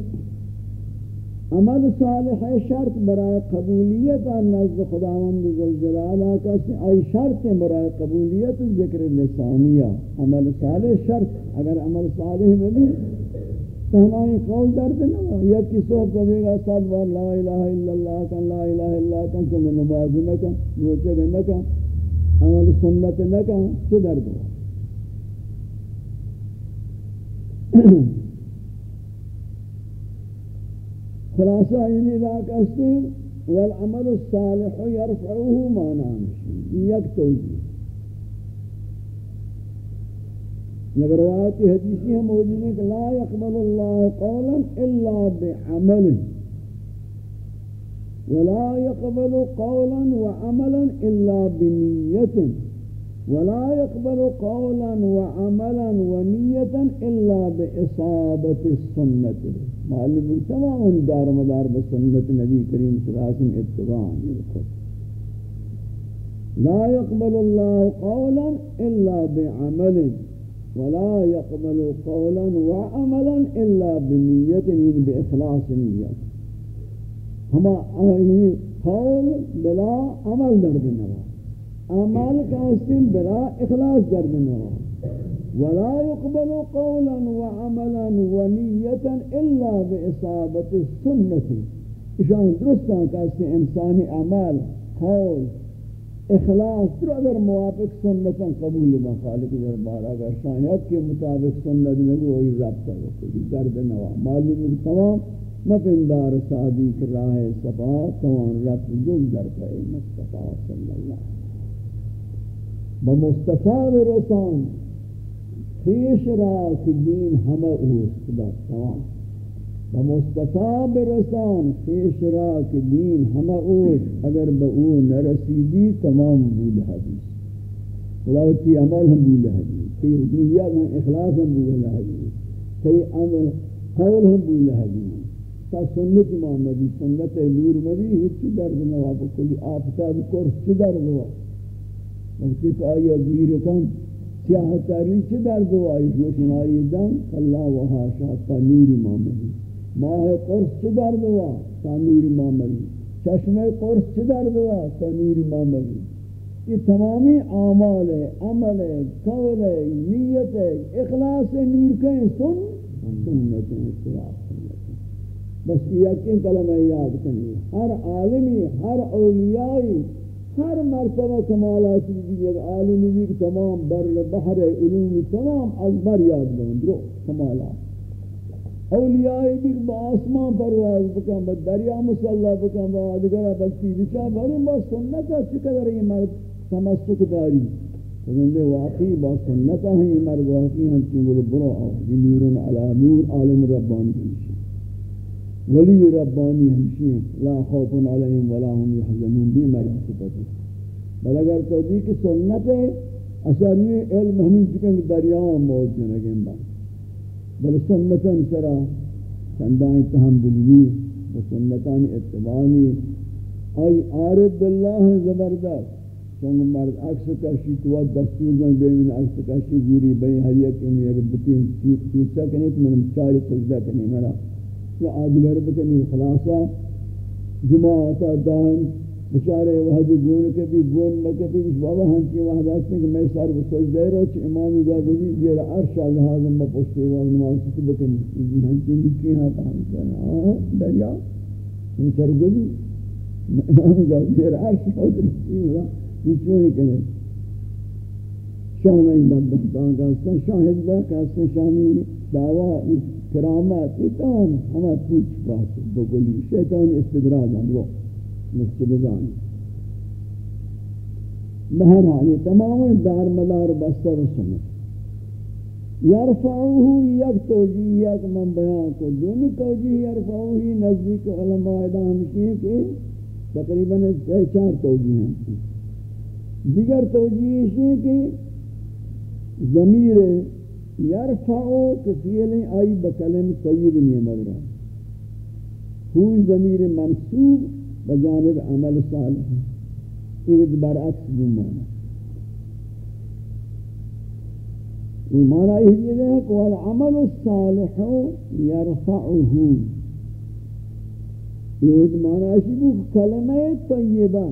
عمل صالح ہے، شرط برای قبولیت نزد خداوند ذوالجلال کسی ای شرط برای قبولیت، ذکر لسانیہ۔ عمل صالح شرط، اگر عمل صالح میں بھی تہمائی قول درد نہ یا کی صحب کبھی گا صد بار لا الہ الا اللہ، کن لا الہ الا اللہ، کن چم نماز نہ کن روچے نہ کن عمل سنت نہ کن چه درد ہوا (clears throat) خلاصہ یعنی راک استے والعمل الصالح يرفعه ما نامشی. یک توجیہ یہ روایت حدیثی ہے موجود ہے کہ لا يقبل الله قولا الا بعمل ولا يقبل قولا وعملا إلا بنية. ولا يقبل قولا وعملا ونية إلا بإصابة السنة. معلوم تمام دار مدار بسنت نبی کریم صلی اللہ علیہ وسلم اتباع. لا يقبل الله قولا إلا بعمل. ولا يقبل قولا وعملا إلا بنية يعني بإخلاص نية. ہما قول بلا عمل درد نوا عمل کا اسم بلا اخلاص درد نوا ولا يقبل قولا وعملا ونية إلا بإصابة السنة. اشان درستان کہتے ہیں انسانی عمل قول اخلاص تو اگر موافق سنتا قبول با خالق دربار اگر شانیت کے مطابق سنت نگو وہی رابطہ وکلی درد نوا معلوم تمام مپندار صادق راہ صفا تمام رب جو در پہ مصطفیٰ صلی اللہ بمصطفیٰ رسان خیش را که دین همه اوست بس تمام و مصطفیٰ برسان خیش را که دین همه اوست، اگر به او نرسیدی تمام بود حدیث۔ خلاوتی عمل هم بود حدیث تی نیت هم اخلاص هم بود حدیث۔ تی عمل قول هم بود حدیث۔ تا سنت محمدی، سنت نور مبی هیچی درد نوا نواب کلی آفتاب کرس چی درد نواب وقتی تو آیا گیر کن سیاہ تاری چی درد چه در دوائی روشنائی دن اللہ و حاشا تا نور ماملی ماہ قرص چه در دوا تا نور ماملی چشم قرص چه در دوا تا نور ماملی یہ تمامی اعمال عمل ہے قول ہے نیت ہے اخلاص نور کہیں سن، سنت اخلاص بس یقین کلمہ یاد کرنی ہر عالمی، ہر اولیائی، ہر مرتبہ کمالات بھی ایک عالمی بھی تمام بر بحر علوم تمام از بر یاد بند رو کمالات اولیاء بھی با آسمان پرواز بکن، با دریا مسلح بکن، با آدگرہ بستی بچا باری با سنتا چقدر یہ مرد تمسک داری۔ فکندے واقعی با سنتا ہیں یہ مرد واقعی ہم چنگل برو آوازی نورن علا نور عالم ربانی۔ کی ولی ربانی ہمشی لا خوف علیہم ولا هم يحزنون بھی مرد صفت بل اگر تو دی کہ سنت ہے، اثر یہ علم ہمیں چکن دریا موج جنگیں با. بل سنتاً سرا چندائیں تحملی و سنتان اتبانی آئی عارف باللہ زبردست. چونکہ مرد عکس کشی، تو دستور جن بیمین عکس کشی زوری، بین ہر یک امی اگر بکین تیسا کنی تو من چاری سجدہ کنی مرا یا آدگر بکنی خلاصا. جماعتا دائم بچارے وحدی گون کے بھی گون میں کے بھی بابا ہم کی وحدہ سے کہ میں سر بسوچ دے رہا چھ امامی گا بھی یہ عرش اللہ میں پوچھتے ہیں نماز سے بکنی. جی یہ ہاں ہم کی لکھی ہاں تا ہم کہنا دریا. ان سر گزی. امامی گا یہ عرش پوچھ رہی ہوا یہ کیوں نہیں کہنے شاہ نہیں بدبختان کا شاہد با کہ شاہی دعویٰ کرامات، یہ تمام ہمیں پوچھ بات بگلی، شیطان استدراج ہم رو مستبزان بہرحال یہ تمام دار مدار بستہ و یرفعوه یک توجیہ یک من بیان کو دونی توجیہ یرفعوه نزدیک علماء ادام کی کہ تقریباً چار توجیہ ہیں۔ دیگر توجیہ یہ کہ ضمیر یرفعو کہ فیلیں آئی بکلم طیب نہیں مگر ہوئی ضمیر منصوب بجانب عمل صالح۔ یہ برعکس بمانا یہ معنی یہ ہے کہ والعمل الصالح يرفعه یہ معنی ہے کہ کلمہ طیبہ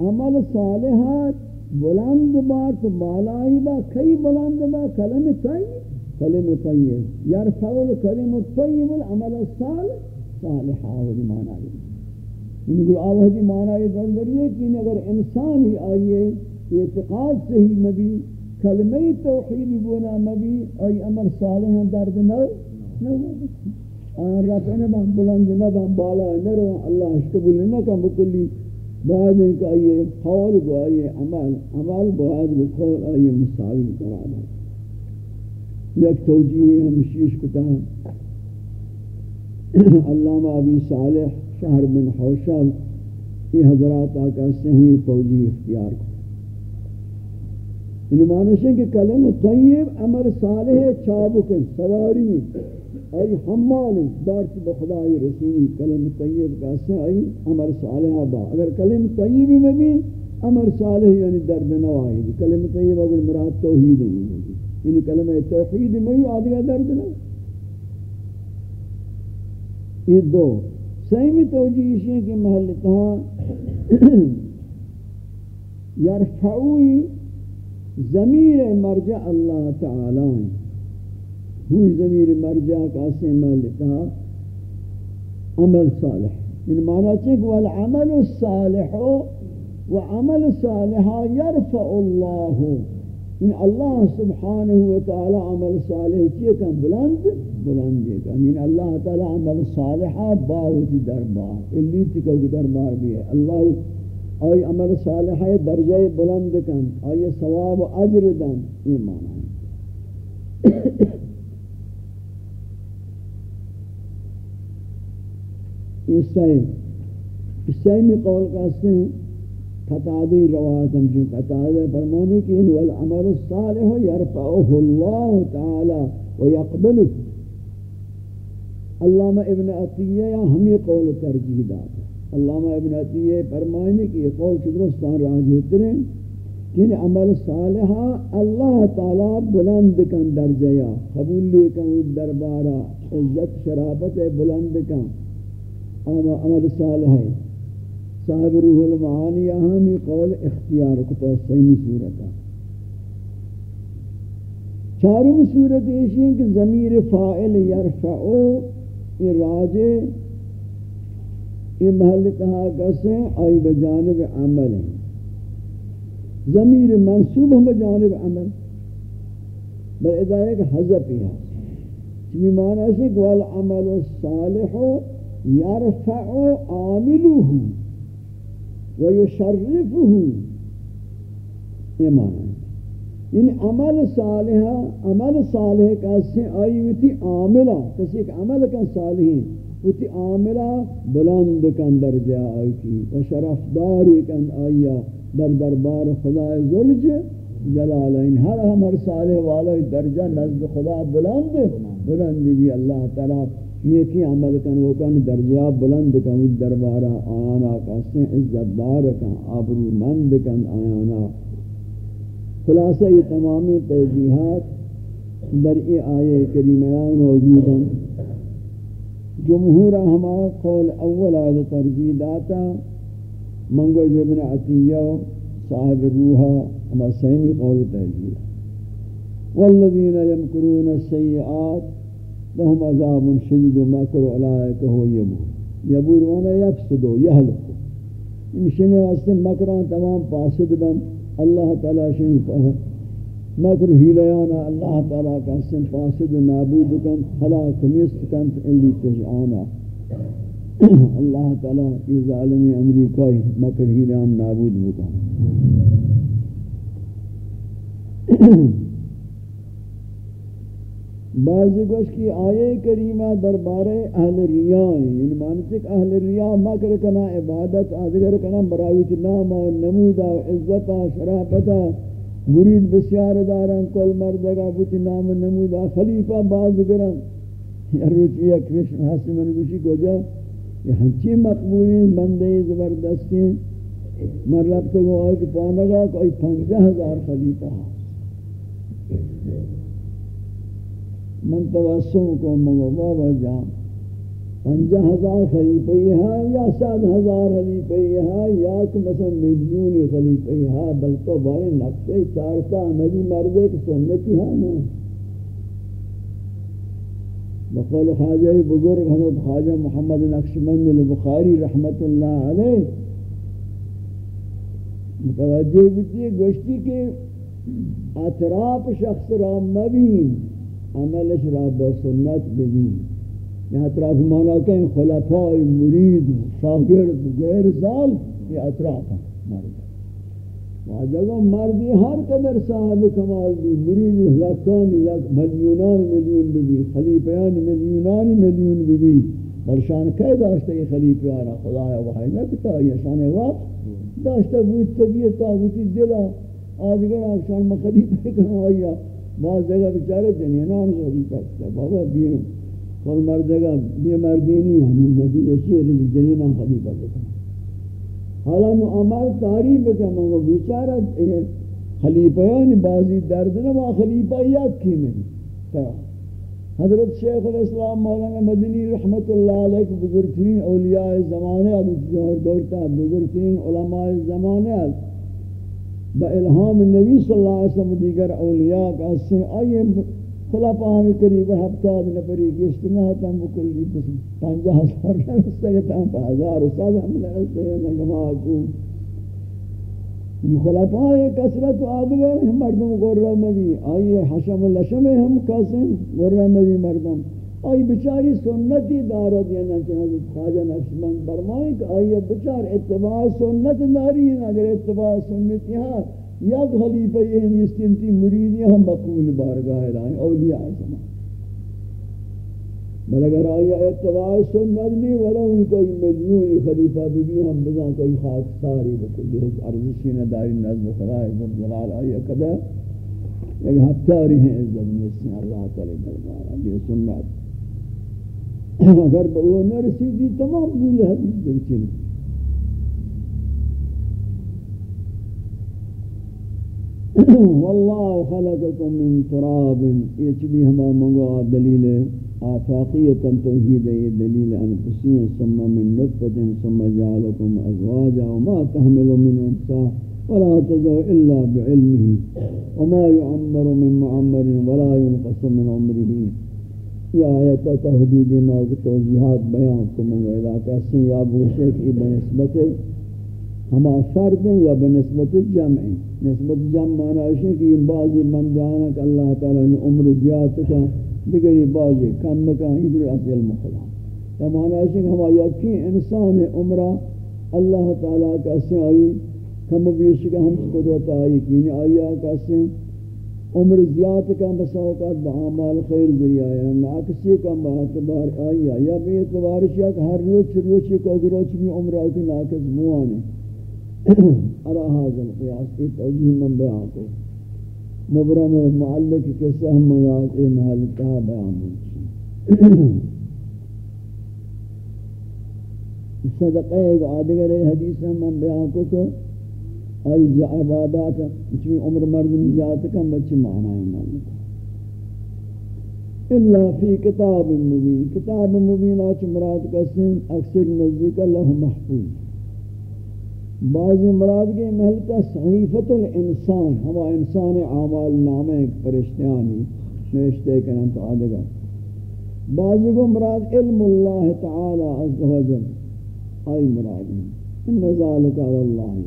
عمل صالحات بلند بات بالائی با، کئی بلند با، کلمہ طیب کلمہ طیب۔ یرفع الکلمہ الطیب العمل الصالح، صالح آوری معنی ہے یعنی کہ آوہدی معنی یہ دندری ہے کہ اگر انسانی آئیے، اعتقاد صحیح نبی، کلمہ توحید بونا مبی ای عمل صالح درد نو نو آن رفع نبا بلند نبا بالا نرو اللہ اشتبول نکا بکلی بعد ان کا یہ قول کو آئیے عمل عمل بعد بقول آئیے مساوی قرار یک توجیہ ہمشیش کتا. علامہ ابی صالح شہر بن حوشہ یہ حضرات آقا سہمی توجیہ اختیار کو ان معنی ہے کہ کلمہ طیب امر صالح چابک، سواری. ای حمال دارت بخدای رسیلی کلمہ طیب کا سے ای امر صالح با اگر کلمہ طیب میں بھی امر صالح یعنی درد نوائی۔ کلمہ طیب اگر مراد توحید ہے یعنی کلمہ توحید میں بھی آدھگا درد نہ۔ یہ دو۔ سیمی توجیہ ہے کہ محلتہ یرفعوی ضمیر مرجع اللہ تعالی ہوئی ضمیر مرجع کا استعمال لیتا عمل صالح ان معنی چاہے کہ والعمل الصالح وعمل صالح يرفع اللہ ان اللہ سبحانہ وتعالی عمل صالح چیئے کن بلند بلند کن ان اللہ تعالی عمل صالح باوتی دربار اللي تکو دربار بھی ہے اللہ آئی عمل صالح درجہ بلند کن آئی ثواب و عجر دن یہ معنی ہے اس سائے میں قول کہتے ہیں قطعی روایت ہم چون قطعی فرمانے کہ ان والعمل الصالح يرفعه اللہ تعالی ويقبله علامہ ابن عطیہ ہم یہ قول ترجیح داتا علامہ ابن عطیہ فرمائنے کہ یہ قول چدرستان راجع ترین کہ عمل صالحہ اللہ تعالی بلند کن درجہ قبول لے کن دربارہ، عزت، شرافت بلند کن۔ عمل صالح ہے۔ صاحب روح المعانی اہمی قول اختیار کو تو صحیح صورت چاروں صورت ایسی ہے کہ ضمیر فائل یرفعو یہ راجع یہ محل کہا کسے آئی بجانب عمل ہیں۔ ضمیر منصوب ہم بجانب عمل۔ بل اذا ایک حضب ہی ہے۔ چمی معنی ہے کہ والعمل الصالح یرفع عاملہ ویشرفہ یہ معنی یعنی عمل صالحہ عمل صالح کسی آئی ہوتی عاملہ، کسی ایک عمل کا صالحین، وتی عاملہ بلند کن درجہ آئی کی، و شرف داری کن آیا در دربار خدا ذلج جلال این یعنی ہر ہمر صالح والا درجہ نزد خدا بلند بلند بھی اللہ تعالی یہ کی عمل کن وہ کن درجہ بلند کن دربارہ آیانا کسیں عزت دار کن، آبرو مند کن آیانا۔ خلاصہ یہ تمامی توجیحات در ای آیے کریمیان موجود ہیں۔ جمہورہ ہما قول اول آدھ ترجیح داتا منگو جبن عطیہ صاحب روحا ہما سہمی قول ترجیح۔ والذین یمکرون السیئات لهم عذاب شدید و مکر علائک ہو یبور یبور وانا یفسدو یحلقو ان شنی واسطے مکران تمام پاسد بن اللہ تعالی شنی مگر ہیلیانا اللہ تعالیٰ کا سن فاسد نابود کن خلاق نیست کن الی تجعانا. (clears throat) اللہ تعالیٰ یہ ظالمی امریکای مگر ہیلیان نابود بکن (clears throat) بعضی گوش کی آیے کریمہ دربار اہل ریاء یعنی مانتے کہ اہل ریاء مکر کنا عبادت آدگر کنا براویت نام و نمودہ و عزت و شرافت مرید بسیار دارن، کل مردگا بوتی نام و نمودا خلیفہ باز گرن یا روچی یک کشن حسی من گوشی کو جا یہ ہنچی مقبولین، بندے زبردستی من رب تو وہ آئی پانگا کوئی پنجہ ہزار خلیفہ۔ من توسم کو منگو، بابا جان۔ پنجہ ہزار خلیفی ہے یا سات ہزار خلیفی ہے یا کہ مثلا ملیونی خلیفی ہے بلکہ بارے نقشے چارتا مجی مردے کی سنتی ہے نا۔ بقول خواجہ بزرگ حضرت خواجہ محمد نقشمند البخاری رحمت اللہ علیہ۔ متوجہ بیتی گوشتی کہ اطراف شخص را مبین۔ عملش را با سنت ببین یہ اطراف مانا کہ خلفاء مرید شاگرد غیر سال یہ اطراف ہیں مرد واجہ مردی ہر قدر صاحب کمال دی، مرید لکانی لک ملیونان ملیون ببی، خلیفیان ملیونان ملیون ببی. برشان کئی داشتا یہ خلیفی خلیفیانا خدایا وحی نکتا. یہ شان وقت داشتا بود، طبیعت تاغوتی دلا. آدھگر آفشان مخلیفہ کنو آیا بعض جگہ بچارے جنینان خلیفہ کتا بابا بیرم کل مردگا یہ مردینی ہمیں نتیجہ چیئے لیکن جنینان خلیفہ بکن حالا نو عمال تعریف بکن منگو بیچارہ خلیفیان بازی درد نما خلیفیات کی میں حضرت شیخ الاسلام مولانا مدنی رحمت اللہ علیہ بزرگترین اولیاء زمانے جوہر دورتا بزرگترین علماء زمانے با الہام نبی صلی اللہ علیہ وسلم دیگر اولیاء کا سے آئیے خلافہ ہمیں قریب ہفتاد نفری گشت نہ تم بکلی بس پانچہ ہزار رستے گے تم پہ ہزار استاد ہم نے رستے گے نگما کو۔ یہ خلافہ ہے کسرت آدگر ہم مردم گرہ مبی۔ آئیے حشم لشم ہم کسن گرہ مبی مردم۔ آئی بچاری سنتی دارت یا نچہ حضرت خواجہ نقشبند برمائیں کہ آئیے بچار اتباع سنت داری ہیں، اگر اتباع سنتی ہاں یک خلیفہ یہ نیستنتی مریدی ہم مقبول بارگاہ رائیں اولیاء زمان۔ بل اگر آیا اتباع سنت نہیں ولا ان کوئی ملیون خلیفہ بھی بھی ہم بزان کوئی خاک ساری بکلی ہے عرضشی نداری نظم خرائے جلال آیا کدا ایک ہفتاری ہیں عزت نیستی اللہ تعالی دربارہ، یہ سنت۔ اگر به أو نرسیدی تمام بول حدیث دیگه چلی والله خلقكم من تراب. یہ چبی ہما منگو دلیل آفاقیتا توحید یہ دلیل ثم من نطفت ثم جعلكم ازواجا وما تحمل من انسا ولا تزو الا بعلمه. وما يعمر من معمر ولا ينقص من عمره. یہ آیت تحدید ما توجیحات بیان کو منگا علاقہ سے یا بوشے کی بنسبت ہما فرد ہیں یا بنسبت جمع ہیں؟ نسبت جمع معنی ہے کہ یہ بعضی بندیانا کہ اللہ تعالی نے عمر زیادت کا دیگری بعضی کم کا ادھر اصل مخلا تو معنی ہے کہ ہما یکی انسان عمرہ اللہ تعالی کا سے آئی کم بیش کا ہم قدرت آئی کینی آئی کا سے عمر زیادت کا بساوقات بعمال خیر ذریعہ ہے۔ ناکسی کا معتبار آئی یا بے اعتبار شیعہ کہ ہر روچ روچ کو روچ بھی عمرہ کی ناکس موانے ارا حاضر قیاس کی توجیہ من بیان کو۔ مبرم معلق کے سہم یاد اے محل کا بیان ہوئی (clears throat) صدقہ ایک آدھگر حدیث من بیان کو تو آئی جا عبادات اچھی عمر مردم جاتا کم بچے معنی معنی اللہ فی کتاب مبین کتاب مبین آچ مراد کا اکثر نزدیک اللہ محفوظ بعض مراد کے محل کا صحیفت الانسان ہوا انسان اعمال نامہ ایک پرشتیانی نوشتے کرن تو آدھگا بعض کو مراد علم اللہ تعالی عز و جل آئی مراد ان ذالک علی اللہ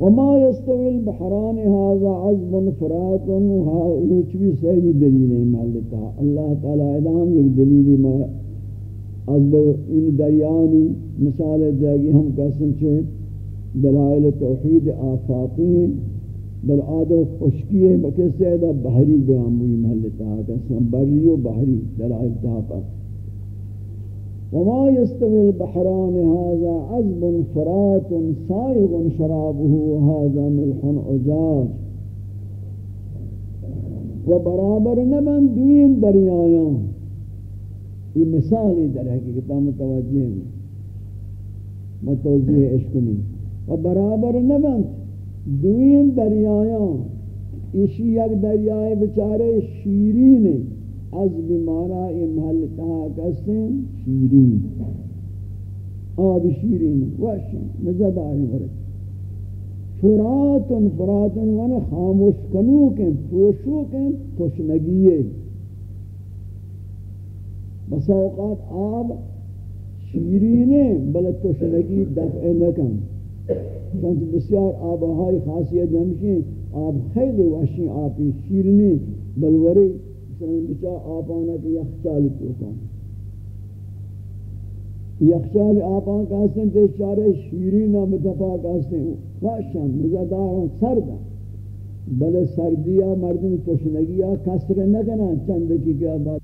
وما يستوي البحران هذا عذب فرات وهذا چوی صحیح دلیل ہے محل اللہ تعالی ادام ایک دلیل ما از این دریانی مثال جاگی ہم کسن چھے، دلائل توحید آفاقی ہیں، بل عادت خشکی ہے بکہ سیدہ بحری بیان ہوئی محلتا کسن بری و بحری دلائل تحفظ وما يستوي البحران هذا عذب فرات سائغ شرابه وهذا ملح عجاج. وبرابر نبن دوين دریایان یہ مثالی در حقیقت متوجہ ہیں. متوجہ عشقنی و برابر نبند دوین دریایاں. اسی یک دریائے بچارے شیرین ہیں. از بیمارا یہ محل تہا کسیں شیرین. آب شیرین وشن نزد آئی ورد فراتن فراتن ون خاموش کنو کن پوشو تشنگیے بس اوقات آب شیرینے بلے تشنگی دفع نکن. چونچہ بسیار آبہائی خاصیت ہمشی آب خیلی وحشی، آبی شیرینی، بلوری. مثلا بچا آبانا کی یخچالی توکان یخچالی آبان کہستن تے چارے شیرین متفا کہستن وحشن مزداران سردہ بلے سردیا مردم تشنگیا کسر نکنا چند کی کیا بات.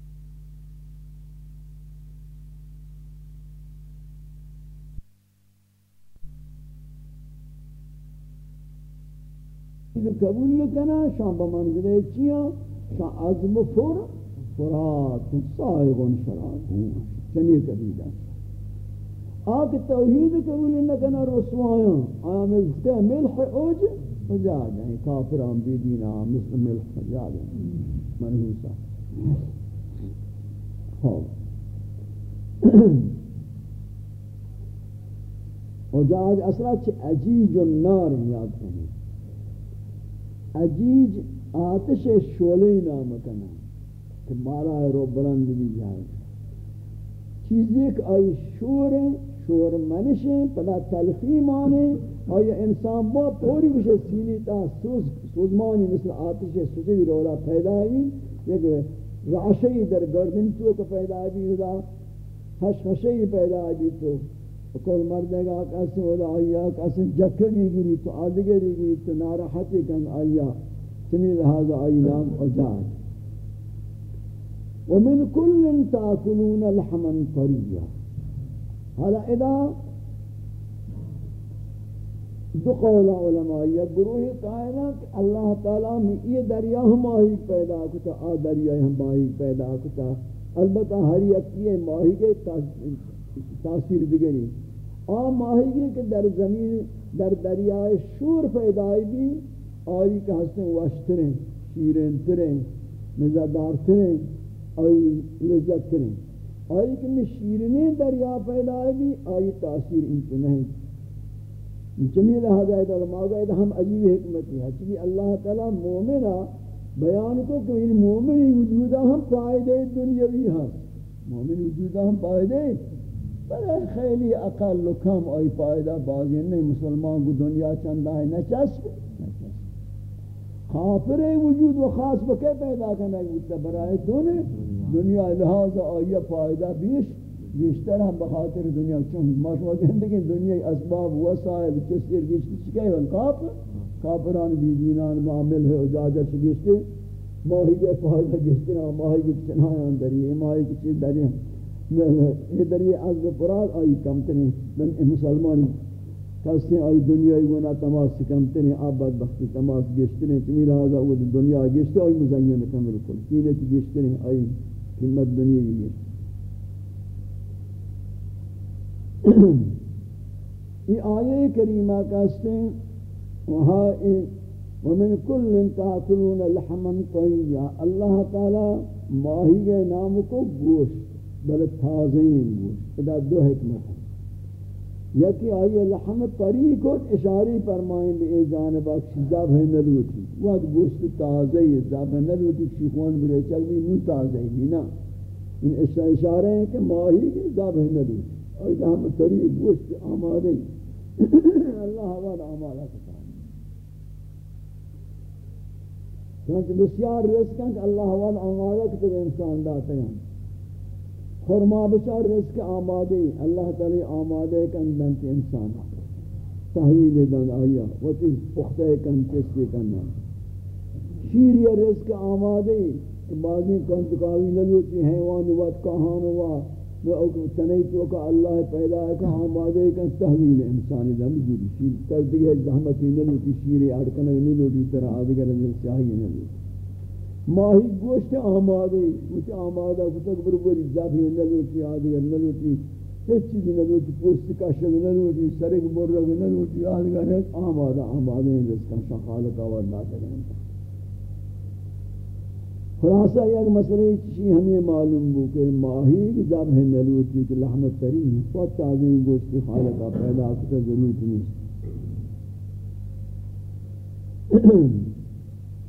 قبول نکنا شام بمنزلے چیا شام عظم فر فرات سائغن شراتون چنی قبیلہ آکھ توحید قبول نکنا رسوایاں آیا ملکتے ملح اوج؟ فجا جائیں کافران بی دینا مثل ملح. فجا جائیں منحوسا خوب وجاج أصلا چھ عجیج النار یاد کریں عجیج آتش شولی نام کنا کہ مارا رو بلند بھی جائے۔ چیز ایک آئی شور ہے، شور منش ہے، پدا تلخی مانے آئی انسان با پوری بشے سینی تا سوز، سوزمانی مثل آتش سوزی رولا پیدا ہوئی۔ یک راشی در گردن تو کا پیدا ہوئی حش حشی پیدا ہوئی تو۔ کل مردے گا کسی ولا آیا کسی جکری گری تو آدگری گری تو ناراحتی کن آیا چمی لہذا آئی نام اجاد ومن کل تاکلون لحما طریہ حالا ادا دو قول علماء یا گروہ قائلہ کہ اللہ تعالیٰ میں یہ دریا ہم پیدا کتا، آ دریا ہم آئی پیدا کتا۔ البتہ ہر یک یہ ماہی کے تاثیر دیگری آ ماہی کے در زمین، در دریائے شور پیدائی بھی آئی کہ ہستیں وشتریں شیریں تریں مزادار تریں آئی لذت تریں آئی کہ میں شیرنیں دریا پیدائی بھی آئی تاثیر انتو نہیں جمیل حضرت علماء گئے ہم عجیب حکمتی ہے چلی اللہ تعالی مومنہ، بیان کو کہ ان مومنی وجودہ ہم فائدے دنیاوی ہیں مومن وجودہ ہم فائدے بلے خیلی اقل و کم آئی پائدہ بازی نہیں مسلمان کو دنیا چندہ ہے نچسب خافر وجود و خاص بکے پیدا کرنا ہے برای دونے دنیا لحاظ آئی پائدہ بیش بیشتر ہم بخاطر دنیا. چون ماشوہ کہتے کہ دنیا اسباب وسائل کسیر گشتی چکے ہیں کافر کافران بی دینان معامل ہے اجاجر شگشتے ماہی کے فائدہ گشتی نا ماہی کے چنہایان دریئے ماہی کے چیز دریئے یہ دریئے عزب پراد آئی کمتنی مسلمانی کستے آئی دنیای گونا تماس کمتنی آباد بختی تماس گشتنی، چمی لہذا وہ دنیا گشتے آئی مزین کم بالکل. کینے چی گشتنی؟ آئی قیمت دنیا بھی یہ آیے کریمہ کہتے ہیں وہاں ومن کل تاکلون لحما طیّا اللہ تعالی ماہی کے نام کو گوشت بل تازین گوشت، ادا دو حکمت یکی آئیے لحم طری کو اشاری فرمائیں بے جانب اکشی زب ہے نلوٹی وقت گوشت تازی زب ہے نلوٹی شیخون برے چل بھی نو تازی بھی نا ان اشارے ہیں کہ ماہی کے زب ہے نلوٹی اور یہ ہم طری گوشت آمادے (coughs) اللہ حوال آمالہ کتا چونکہ بسیار رزق کہ اللہ حوال آمادہ کتا انسان داتے ہیں خرما بچار رزق آمادے اللہ تعالی آمادے کن دنت انسان تحویل دن آیا و وتی پختہ کن چستے کن شیر یا رزق آمادے کہ بعضی کن تکاوی نلوچی حیوان وقت کہان ہوا تنہی تو اللہ پیدا ہے کہ آمادے کن تحویل انسانی دم جوری شیر تردگی زحمتی نلوچی شیر اڑکن نلوچی طرح آدگر رزق چاہیے نلوچی ماہی گوشت آمادہ مجھے آمادہ کتا کہ برو بری زبی نلوٹی آدگر نلوٹی ہیچ چیزی نلوٹی پوست کشک نلوٹی سرک برگ نلوٹی آدگر ہے آمادہ آمادہ ہیں جس رزقا شخالک آور لاتا رہتا خلاصہ یک مسئلہ چیزی ہمیں معلوم ہو کہ ماہی کی زبہ نلوٹی کہ لحمت تری ہے بہت تازہ گوشت خالقہ پیدا کتا ضرورت نہیں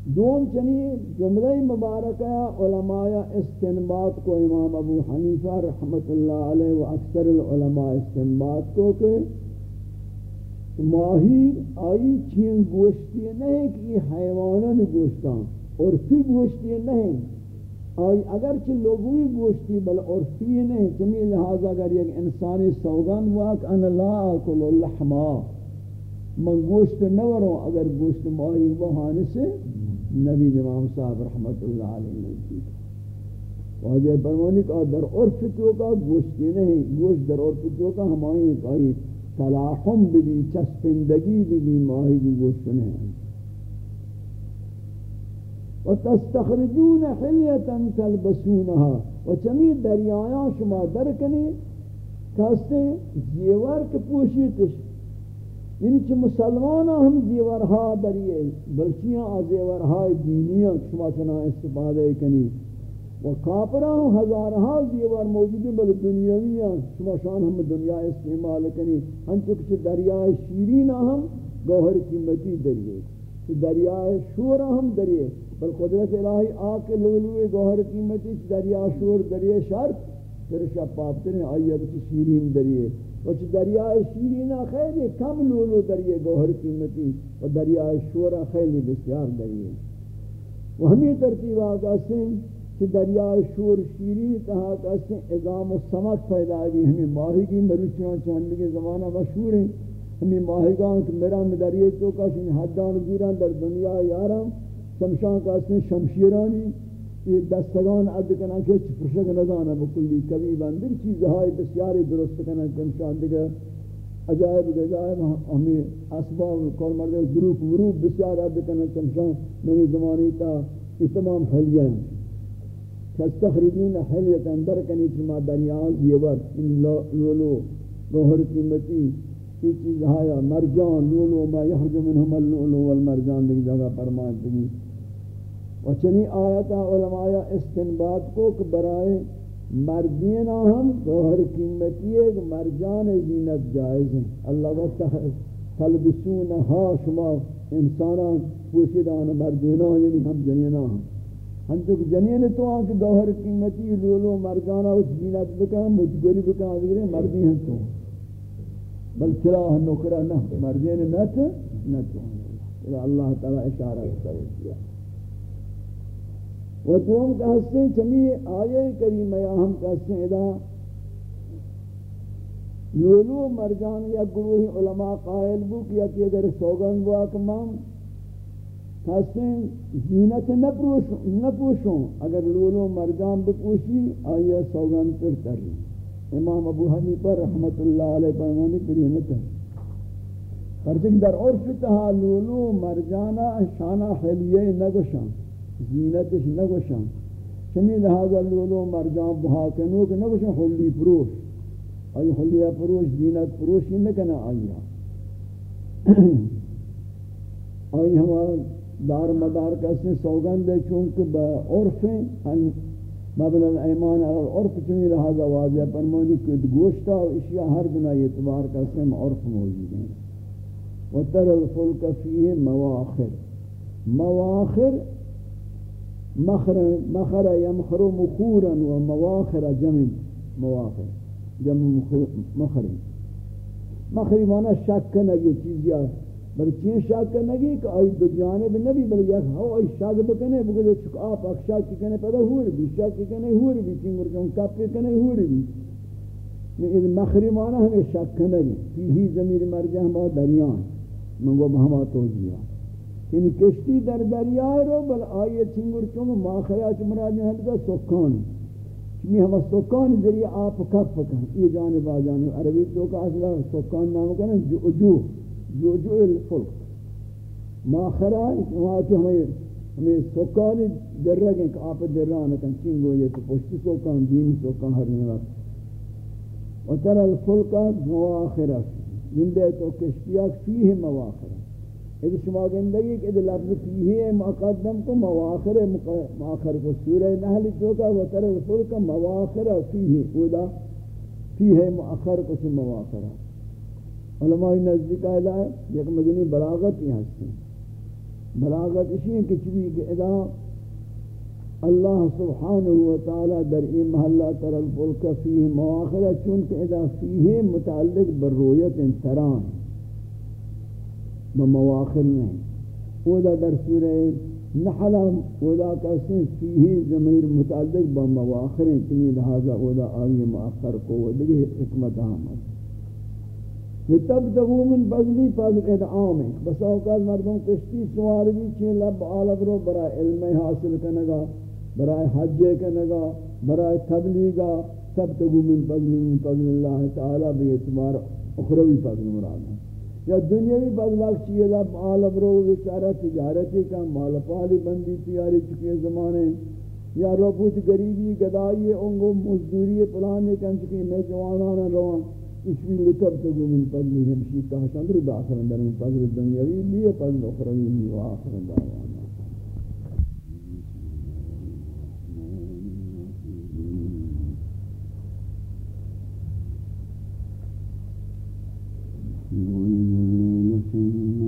دوم چنی جملہ مبارکہ علماء استنباط کو امام ابو حنیفہ رحمت اللہ علیہ و اکثر العلماء استنباط کو کہ ماہی آئی چین گوشتی نہیں کہ حیوانان گوشتاں عرفی گوشتی نہیں۔ آئی اگرچہ لوگوی گوشتی بل عرفی نہیں، چمی لہذا اگر یک انسانی سوگان واک، ان لا اکل اللحما۔ من گوشت نوروں اگر گوشت ماہی وہانے سے نبی امام صاحب رحمت اللہ علیہ نے واجہ فرمانی کہ در عرف تو کا گوشت نہیں، گوشت در عرف تو کا ہماری کئی تلاحم بھی چسپندگی بھی ماہی کی گوشت نہیں۔ وتستخرجون حلیتا تلبسونها۔ وچمی دریایاں شما درکنی، کہستے زیور کے پوشیتش یعنی چھ مسلمان ہم زیورہا دریئے بلکیاں زیورہا دینیاں شما چنا استفادہ کنی۔ و کافران ہزارہا زیور موجود بل دنیاویاں شما شان ہم دنیا استعمال کنی۔ ہم چکچ دریائے شیرین ہم گوھر قیمتی دریئے چھ دریائے شور ہم دریئے بل قدرت الہی آکے لولوے گوھر قیمتی چھ دریائے شور دریئے شرط پھر شب پاپتنے آئیے کچھ شیرین دریئے وچ دریائے شیرینا خیلی کم لولو دریئے گوھر قیمتی و دریائے شورا خیلی بسیار دریئے و ہمیں ترتیب آگا سن کہ دریائے شور شیرین کہا کہ اظام و سمک پیدا گئی ہمیں ماہی کی مروچیاں چاندے کے زمانہ مشہور ہیں ہمیں ماہگان کہ میرا میں دریئے تو کہا حدان گیران در دنیا یارم شمشان کا سن شمشیرانی یہ دستگان عد کنا کہ پرشک نزانہ بکلی کبھی بندر چیز بسیاری درست کنا چمشان دیگر عجائب گجائب ہمیں اسباب کول مردے گروپ گروپ بسیار عد کنا چمشان منی زمانی تا یہ تمام حلیہ ہیں تستخرجون حلیت اندر کنی چما دریان یہ ان لولو گوھر قیمتی یہ چیز مرجان، لولو ما یحرج منہم اللولو والمرجان. دیکھ جگہ فرمائیں تھی و چنی آیتا علماء استنباد کو کہ برائے مردین ہم گوھر قیمتی ایک مرجان زینت جائز ہیں۔ اللہ و تلبسونہا شما انسانان پوشیدان مردینان یعنی ہم جنینان ہم ہم تو جنین تو آن کہ گوھر قیمتی لولو مرجانہ اس زینت بکا مجگری بکا آدھگرے مردی ہیں تو۔ بل چرا نکرہ نہ، مردین نہ تو نہ تو۔ اللہ تعالی اشارہ کرے دیا و دوم کہستے ہیں چمی آیے کریمہ یا ہم کہستے ہیں ادا لولو مرجان یا گروہ علماء قائل بو کیا کہ اگر سوگن بو اکمام کہستے ہیں زینت نپوشوں اگر لولو مرجان بپوشی آئیے سوگن پر تر امام ابو حنیفہ رحمت اللہ علیہ فرمانی پر یہ نہ پرچک در عرف تہا لولو مرجانا شانہ حلیہ نگوشان۔ زینتش نگوشن. چمی لہذا لولو مرجان بہا کنو کہ نگوشن خلی پروش. آئی خلی پروش زینت پروشی نکنا آئیا (clears throat) آئی ہمارا دار مدار کسی سوگن دے چونکہ با عرفیں مبنى الایمان على العرف چمی لہذا واضح فرمانی کہ گوشتا و اشیاء ہر بنا اعتبار کا اسم عرف موجود ہیں وتر الفلک فیہ مواخر. مواخر مخر مخر يمخر مخورا ومواخر جمع مواخر. جمع مخر مخر مانا شک نگی چیز یا بل چین شک نگی کہ آئی دو جانب نبی بل یک ہو آئی شک بکنے بگلے چک آپ اک شک کنے پیدا ہوئی بھی، شک کنے ہوئی بھی چین مرکن کپ کنے ہوئی بھی. لیکن مخری مانا ہمیں شک نگی. فی ہی زمیر مرجع ہما دریان. منگو بہما توجیہ یعنی کشتی در دریائے رو، بل آئیے چنگر چونگ ماخیا چمراجی حلقہ سکان. چمی ہما سکان ذریعہ آپ کف کن یہ جانب آجانب عربی تو کا اصلا سکان نام کنا جو جو. جو جو الفلق ماخرہ وہاں کی ہمیں ہمیں سوکانی در رگیں کہ آپ در رہا کن چنگو یہ تو پشتی سوکان دین سوکان ہر نہیں وقت و تر الفلکا مواخرہ زندہ تو کشتیاک فیہ مواخرہ اذا شما گندگی کہ لفظ فیہ مقدم کو مواخر مواخر کو سورہ نحل چوکا و تر الفلکا مواخرہ فیہ اودا فیہ مؤخر کو سے مواخرہ علماء نزدیک ہے ایک مدنی بلاغت یہاں سے بلاغت اسی ہے کہ چوی کہ ادا اللہ سبحانہ وتعالی در این محلہ تر الفلک فیہ مواخرہ چونکہ ادا فیہ متعلق برویت انتران بمواخر نہیں اودا در سورہ نحل اودا کسی فیہ زمیر متعلق بمواخر چنی لہذا اودا آئی مؤخر کو ودگی حکمت آمد لتبتغوا من فضلی، فضل ادعام ہے۔ بس اوقات مردوں کشتی سوار بھی چھے لب عالب رو برای علم حاصل کنگا برای حج کنگا برای تبلیغا تبتغوا من فضلی، من فضل اللہ تعالی بی اخروی فضل مراد ہے۔ یا دنیاوی بدلاک چیئے لب عالب رو بیچارہ تجارتی کا مال پالی بندی تیاری چکے زمانے یا روپوت گریبی گدائی انگو مزدوری پلانے کن چکے میں جوانانا روان اشوی لتبتگو من فضلی ہمشی تحشان در داخل اندر من فضل الدنیاوی لیے فضل اخروی لی و آخر دعوانا۔ وَإِذَا Mm-hmm.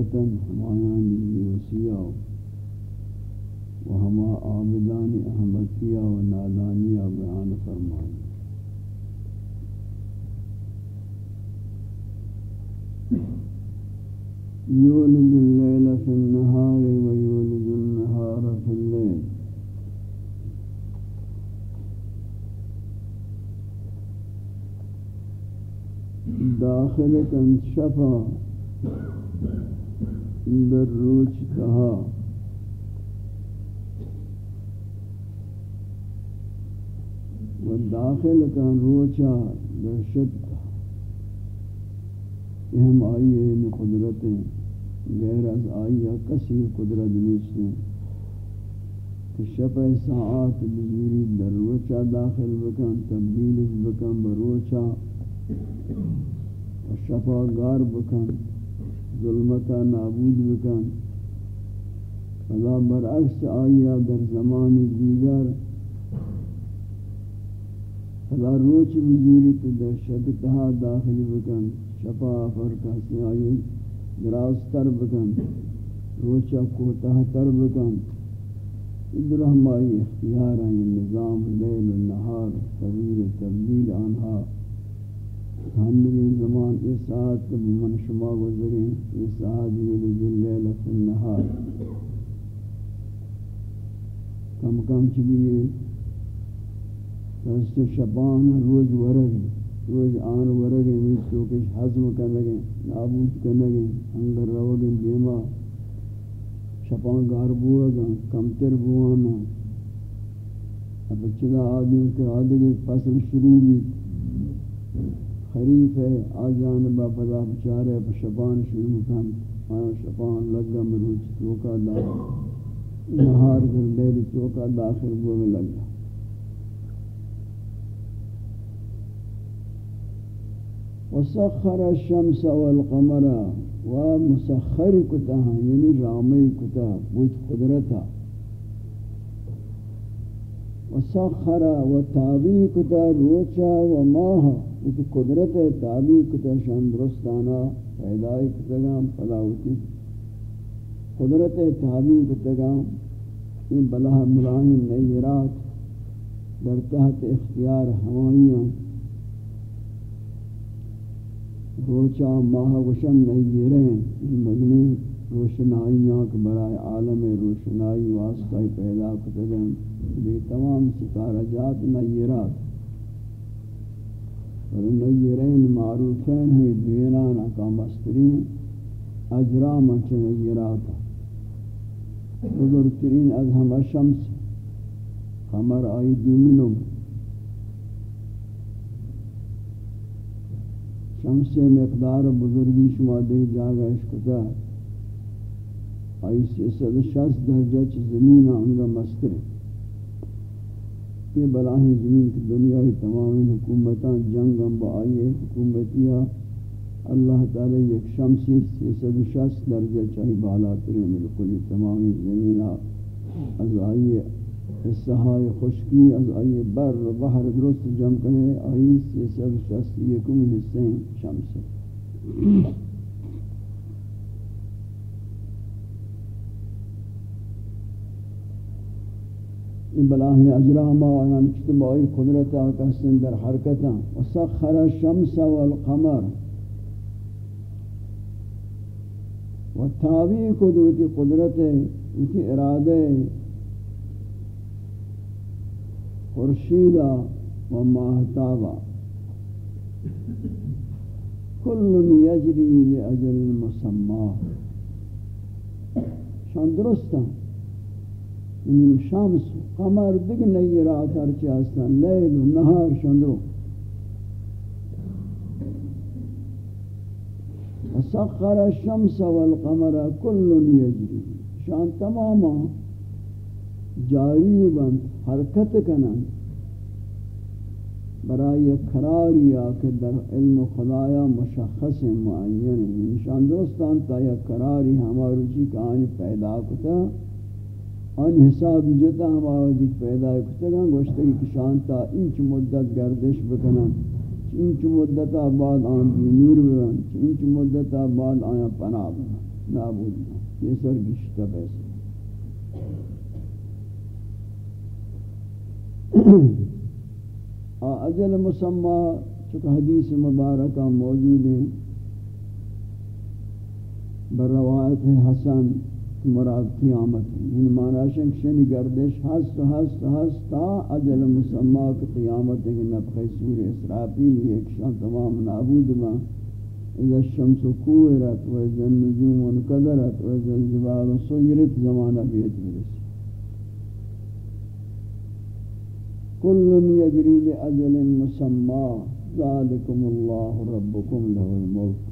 بے قدرتا ہمایان یہ وسیع و ہما عابدان احمدیہ و نادانیہ بیان فرمائیں يولد الليل في النهار ويولد النهار في الليل داخلة شفا بالروج تها والداخل كان روچا در برشد یہ ہم آئیے ان قدرتیں۔ غیر از آئیہ کسی قدرت نیستے۔ کہ شفع ساعات بزیری در روچا داخل بکن، تبدیل بکن، بروچا۔ شفا گار بکن۔ ظلمتا نابود بکن. فلا برعکس آئیہ در زمان دیگر فلا روچ بزیری تو در شدتها داخل بکن. شفا فرقہ سے آئی دراز تر بکن. روچا کوتاہ تر بکن. ادھر ہمائی اختیار ہیں نظام لیل و نہار تغییر تبدیل آنہا ہنگی زمان اس ساعت کب من شما گزریں، اس ساعت یلج اللیل فی النہار۔ کم کم چبیئے تست شبان روز ورگی روز آن ورگے میں چوکش حضم کرنے گے نابود کرنے گے انگر روگے دیما۔ شپان گار بوگا کمتر بوانا اب چلا آدم کے آدھگے فصل شروع بھی۔ خریف ہے آجان با پدا بچارے اب شپان شروع کن آیا شپان لگا مروچ چوکا داخل نہار کر لیلی چوکا داخل بوگا لگا۔ وسخر الشمس والقمر ومسخر كتها يعني یعنی رامي كتها بود قدرتها وسخر وتابي كتها روچا وماها بود قدرت تابي كتها شان درستانا پیدای کتگام فلاوتی قدرت تابی کتگام این بلہ ملاحم نیرات در تحت اختیار ہمائیاں. روچا ماہ وشن نہیں مدنی روشنائیاں کے برائے عالم روشنائی واسطہ پیدا کتگن یہ تمام ستارہ جات نیرات. اور نیرین معروفین ہوئی دوینانا کا مسترین اجرام چھ نیراتا بزرگترین از ہم شمس قمر آئی دومنم شمس مقدار بزرگی شما دے جاگا اشکتا آئی سی سد شخص درجہ چی زمین آنگا مستر یہ بلاہیں زمین کی دنیا تمام حکومتاں جنگ ہم با آئیے حکومتیاں اللہ تعالی یک شمسی سی سد شخص درجہ چاہی بالا ترے ملکلی تمام زمین ہاں، از آئیے السہائی خشکی، از آئی بر بحر درست جمع کرنے، آئی سی سب شخصی یکم حصے شمس۔ این بلاہی اجرام آیان اجتماعی قدرت آکا سن در حرکتا وسخر الشمس والقمر و والتابعی قدرت قدرت، اتی ارادے خورشیدا و ماہتابا کل یجری لاجل مسمى. شان درستا این شمس قمر دیگه نیرات هرچی هستن لیل و نهار شان درو و وسخر الشمس والقمر كل يجري شان تماما جاری بند حرکت کنن برای قراری کہ در علم خدایا مشخص معین نشان دوستان تا یا قراری ہمارو جی کہانی پیدا کتا ان حساب جتا ہمارو جی پیدا کتا گا گوشتا کہ تا انچ مدت گردش بکنن انچ مدت بعد آن بھی نور بکن انچ مدت بعد آیا پناہ بکن نابود یہ سر گشتا پیسے۔ اجل مسمى چکہ حدیث مبارکہ موجود ہیں بروایت حسن مراد قیامت یعنی معنی شنک شنی گردش ہست ہست ہست تا اجل مسمى قیامت ہے کہ نفخ سور اسرافیل ایک شان تمام نابود ما اذا الشمس كورت واذا النجوم انقدرت واذا الجبال صيرت زمانہ بیت برس كل يجري لأجل مسمى ذلكم الله ربكم له الملك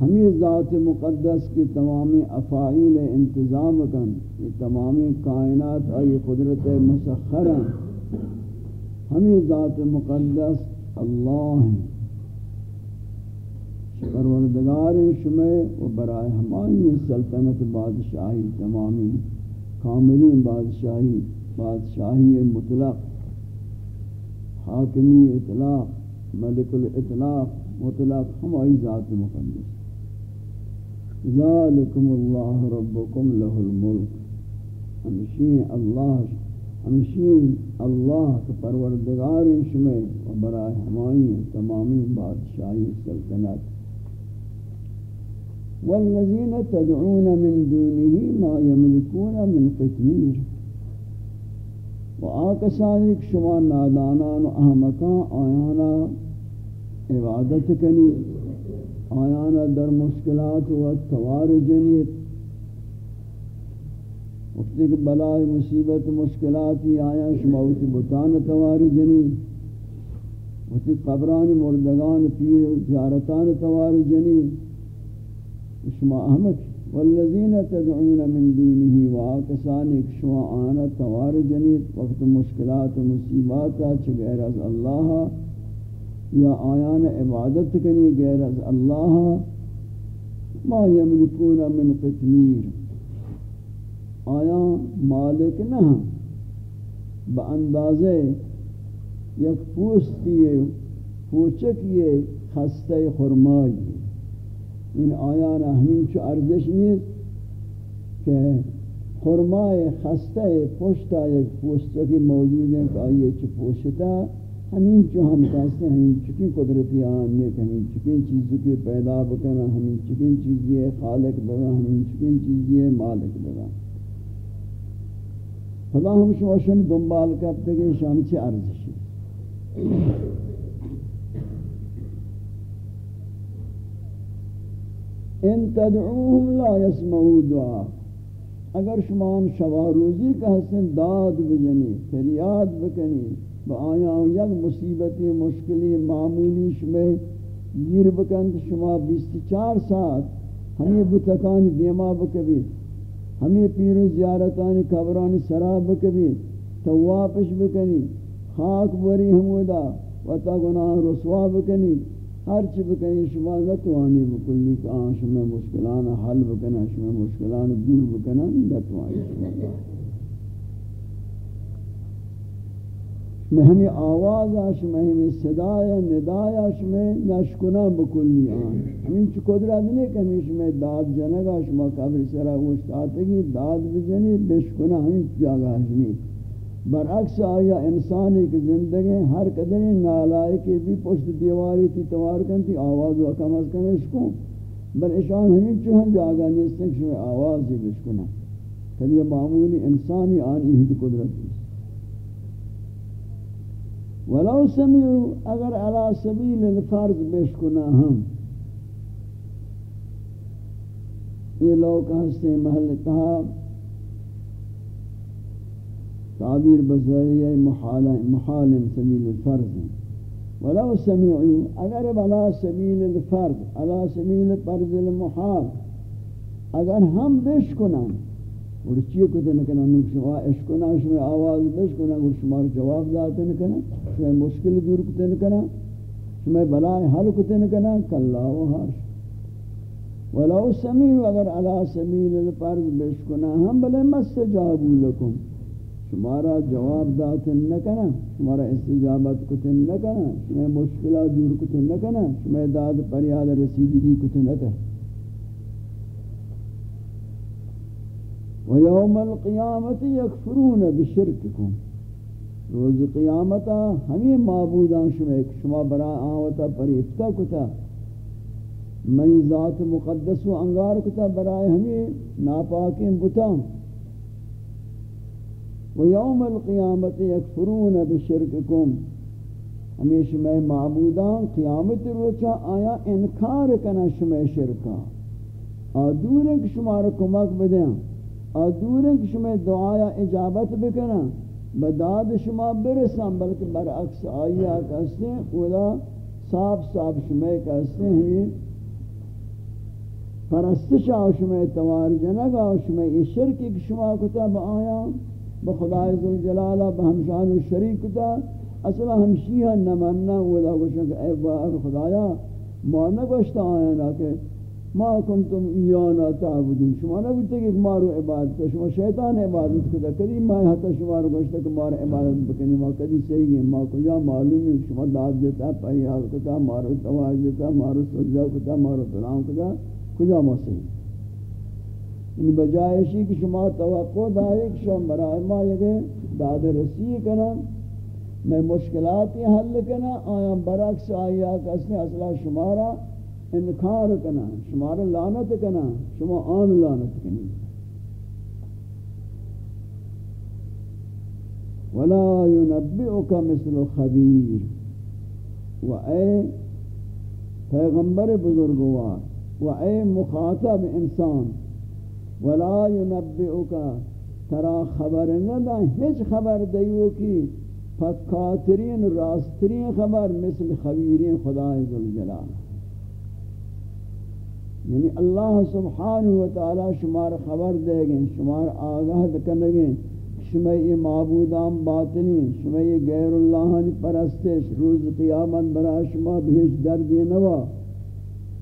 ہمیں ذات مقدس کی تمامی افعیل انتظام کن، یہ تمامی کائنات آئی قدرت مسخر ہمیں ذات مقدس اللہ ہیں۔ پروردگار شمع و برائے ہماری سلطنت بادشاہی تمامی کاملین بادشاہی بادشاہی مطلق، حاکمی اطلاق، ملک الاطلاق مطلق ہماری ذات مقدس۔ ذالکم اللہ ربکم له الملک ہمشین اللہ ہمشین اللہ کے پروردگار شمع و برائے ہمائی تمامی بادشاہی سلطنت. والذین تدعون من دونه ما يملكون من قتمیر و شما نادانان و احمقان آیانا عبادت آیانا در مشکلات و توار جنیت وقتی کہ بلائی مصیبت مشکلاتی آیا شما وقتی توار جنی وقتی قبران مردگان پیر زیارتان توار جنی شما احمق والذین تدعون من دونه واکسان ایک شما آنا توار جنید. وقت مشکلات و مصیبات غیر از اللہ یا آیان عبادت کنی غیر از اللہ، ما یملکون من قتمیر آیا مالک نہ با اندازے یک پوستی پوچک یہ خستہ خرمائی این آیان ہمین چو ارزش نیست کہ خرمائے خستہ پوشتا ایک پوشتا موجود ہیں کہ آئیے چو پوشتا ہمین چو ہم کہتے ہیں ہمین چکن قدرتی آنے کہ ہمین چکن چیزی کے پیدا بکنا ہمین چکن چیزی خالق بگا ہمین چکن چیزی مالک بگا خدا ہم شوشن دنبال کرتے کہ شام چی ارزشی ان تدعوهم لا يسمعوا دعا۔ اگر شما شوا روزی کا حسن داد بجنی، فریاد بکنی۔ آیا یک مصیبتی مشکلی معمولی شما گیر بکند، شما بیست چار ساعت ہمیں بتکان دیما بکبی ہمیں پیر و زیارتان قبران سراب بکبی تواپش بکنی خاک بری ہمودا و تا گناہ رسوا بکنی ہر چی بکنی شما نتوانی بکلی کہ آن شما مشکلان حل بکنا شما مشکلان دور بکنا نتوانی شما شما ہمی آواز شما ہمی صدای ندای شما نشکنا بکلی آن. ہمین چی قدرت نہیں کہ ہمی شما داد جنگا شما قبر سرا گوشت آتگی داد بجنی، بشکنا ہمین جاگا نہیں برعکس آیا انسانی کی زندگی ہر قدر نالائے کے بھی پشت دیواری تھی توار کن تھی آواز و کم از کم اس بل اشان ہمیں چوہن جاگا نیستن شوئے آواز ہی بشکنا کہ یہ معمولی انسانی آنی ہی قدرت ہے ولو سمیعو اگر علا سبیل الفرض بشکنا ہم یہ لوگ ہستے محل تحاب تعبیر بذریعہ محال سبیل الفرض ولو سمعوا اگر بلا سبیل الفرد على سبیل فرض المحال اگر ہم بش کنن اور چیئے کتے نکنا نوک شما اشکنا شما آواز بش کنن اور شما جواب داتے نکنا شما مشکل دور کتے نکنا شما بلائے حل کتے نکنا، کلا و حرش۔ ولو سمیو اگر علا سمیل الفرض بش کنن ہم بلے مستجابو لکم۔ شمارا جواب داتے نکنا شمارا استجابت کتے نکنا شما مشکلات دور کتے نکنا شما داد پریاد رسیدگی کتے نکنا۔ ويوم القيامة يكفرون بشرككم روز قیامتا ہمیں معبودان شما ایک شما برا آوتا پریفتا کتا منی ذات مقدس و انگار کتا، برای ہمیں ناپاکیں بتا۔ ويوم القيامة يكفرون بشرككم ہمیں شما معبودان قیامت روچا آیا انکار کنا شما شرکا۔ آدور ایک شما رو کمک بدیں آدورن کہ شما دعایا اجابت بکنا۔ بداد شما برسان بلکہ برعکس آئیا کہتے ہیں، اولا صاف صاف شما کہتے ہیں پرستش آو شما توار جنگا شما یہ شرکی کہ شما کتا با آیا بخدای ذوالجلالہ بہمشان و شریک کتا، اصلا ہمشیہ نمانا اولا گوشن کہ اے خدایا، ما نگوشتا آیا نا کہ ما کنتم ایانا تعبدون. شما نگوتے کہ مارو عبادت شما شیطان عبادت کدا کدی ما حتی شما رو گوشتا کہ مارو عبادت بکنی ما کدی صحیح ہے ما کجا معلوم ہے شما داد جتا پریاد کتا مارو تواج جتا مارو سجا کتا مارو سلام کتا. کجا ما صحیح ان بجائے شی کہ شما توقع دائے کہ شما برائے ما یکے داد رسی کنا میں مشکلاتی حل کنا آیا برعکس آیا کس نے اصلا شمارا انکار کنا، شمار لعنت کنا، شما آن لعنت کنی۔ ولا ينبئك مثل خبیر و اے پیغمبر بزرگوار، و اے مخاطب انسان، ولا ينبئك ترا خبر نہ ہیچ خبر دیو کی پکاترین راسترین خبر، مثل خبیرین خدا عزوجلال یعنی اللہ سبحانہ و تعالی شمار خبر دے گئے، شمار آگاہ دکنے گئے۔ شما یہ معبودان باطنی شما یہ غیر اللہ پرستش روز قیامت برا شما بھیج دردی نوا۔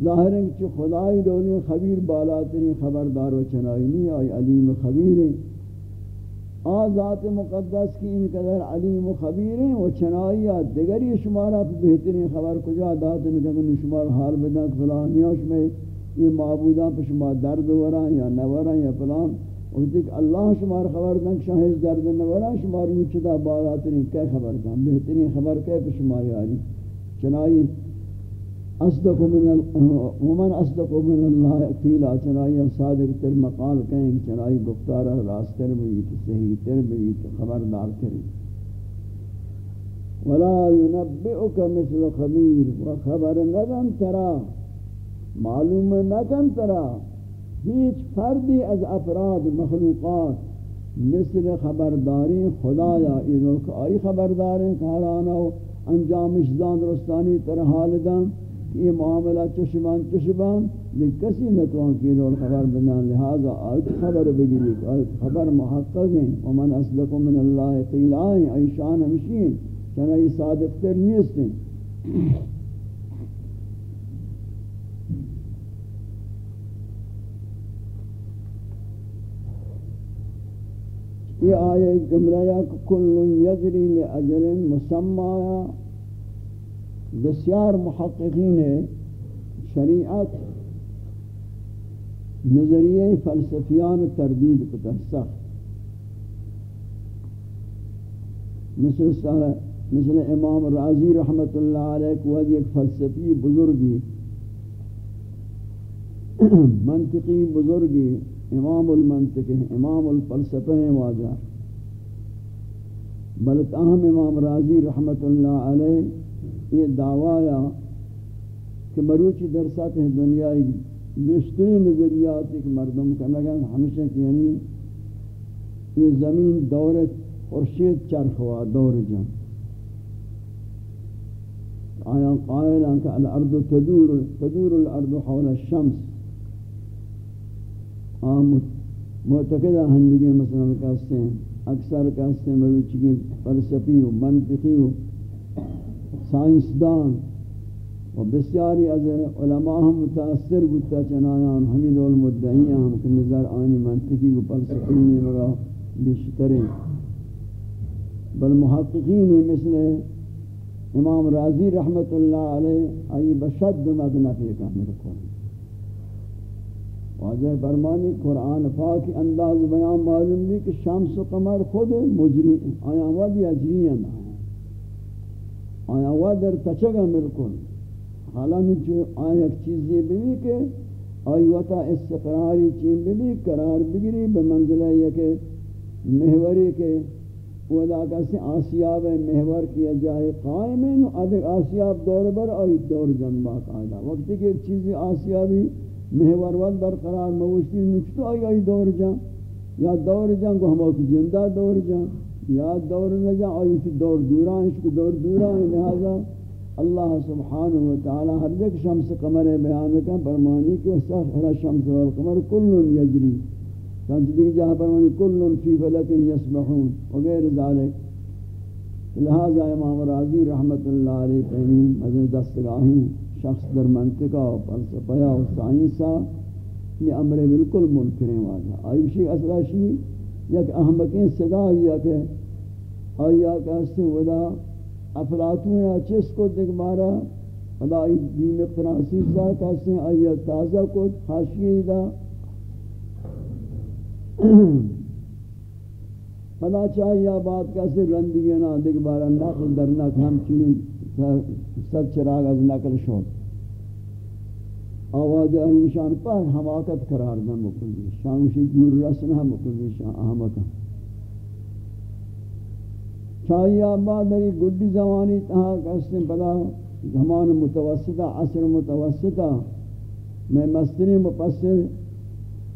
ظاہر ہے کہ خدای دونی خبیر بالاتری خبردار و چنائی نہیں آئی علیم خبیر ہیں آزات مقدس کی ان قدر علیم و خبیر ہیں و چنائی دیگری شمارا بہترین خبر کجا دات نکن شمار حال بدن فلانیاں شما یہ معبودان پر شما درد وران یا نوران یا فلان وقتی کہ اللہ شمار خبر دن شاہد درد نوران شمار نوچدہ بالاترین کیا خبر دن، بہترین خبر کیا پر شما یاری. چنائی اصدق من ومن اصدق من اللہ قیلا چنائی صادق تر مقال کہیں چنائی گفتارہ راست تر بیت، صحیح تر بیت، خبردار تر ولا ينبئك مثل خبير وخبر ندن ترى معلوم نکن ترا، هیچ فردی از افراد مخلوقات مثل خبرداری خدایا اینو که آئی خبرداریں کارانا و انجامش دان درستانی تر حال دان کہ یہ معاملہ چشمان چشمان لیکن کسی نتوان کی رول خبر بدن. لہذا آیت خبر بگیری آیت خبر محقق ہیں ومن اصدق من اللہ قیل آئیں ایشان ہمشین چنہ یہ صادق تر نیستیں یہ آیے جملہ یا کل یجری لأجل مسمع بسیار محققین شریعت نظریہ فلسفیان تردید کتا سخت۔ مثل مثل امام رازی رحمت اللہ علیہ کو ایک فلسفی بزرگی، منطقی بزرگی۔ امام المنطق ہیں امام الفلسفہ ہیں واجہ۔ بل تاہم امام راضی رحمت اللہ علیہ یہ دعویٰ کہ مروچی درسات ہیں دنیای بیشتری نظریات ایک مردم کا نگن ہمیشہ کہ یعنی یہ زمین دور خورشید چرخ ہوا، دور جن آیا قائلا کہ الارض تدور تدور الارض حول الشمس۔ آم معتقدہ ہندگی مثلا کہتے ہیں اکثر کہتے ہیں مروچی فلسفی و منطقی و سائنسدان و بسیاری از علماء ہم متاثر بودتا چنایان ہمیں رول مدعی ہم کہ نظر آنی منطقی و فلسفی میں مرا بیشترین. بل محققین مثل امام راضی رحمت اللہ علیہ ای بشد مدنفی کا میرے قرآن واضح فرمانی قرآن پاک انداز بیان معلوم بھی کہ شمس و قمر خود مجری، آیا ود اجری ہیں۔ آیا ود در تچگا ملکن۔ حالا جو آیا ایک چیز یہ بھی کہ آئی وطا استقراری چین بھی قرار بگری بمنزلہ یہ کہ محوری کے ودا کسی آسیاب محور کیا جائے، قائم ہے ادھر آسیاب دور بر آئی دور جنبا قائدہ۔ وقتی کہ ایک چیزی آسیابی محور ود برقرار موشتی نکتو آئی آئی دور جان؟ یا دور جان کو ہمو کی جندہ دور جان؟ یا دور نہ جان، آئی کی دور دوران، اس کو دور دوران، لہذا اللہ سبحانہ وتعالی ہر ایک شمس قمر بیان کا فرمانی کہ سخر شمس والقمر کل یجری۔ چند دیگر جہاں پر منی کل فی فلک یسبحون، وغیر ذالک لہذا امام راضی رحمت اللہ علیہ قیمین مزن دستگاہی شخص در منطقہ و فلسفہ و سائنسا یہ امر بالکل منکریں واجہ آئیشی اصلا شی یک احمقین صدا ہی کہ آیا کہستے ودا افلاتون یا چس کو دیکھ مارا، ودا ای دیم اقتراسی سا کہستے آیا تازہ کو حاشیئی دا۔ (clears throat) پدا چاہیے بات کیسے رندگی نا دیکھ بارا، نقل در نقل، ہم چین ست چراغ از نقل شد. آواز نشان پر حماقت قرار نہ مکلی. شامشی دور رس نہ مکلی. شاہ احمقہ چاہیے بعد دری گڈی زمانی تہا کستے پدا زمان متوسطہ، عصر متوسطہ، میں مستری مپسر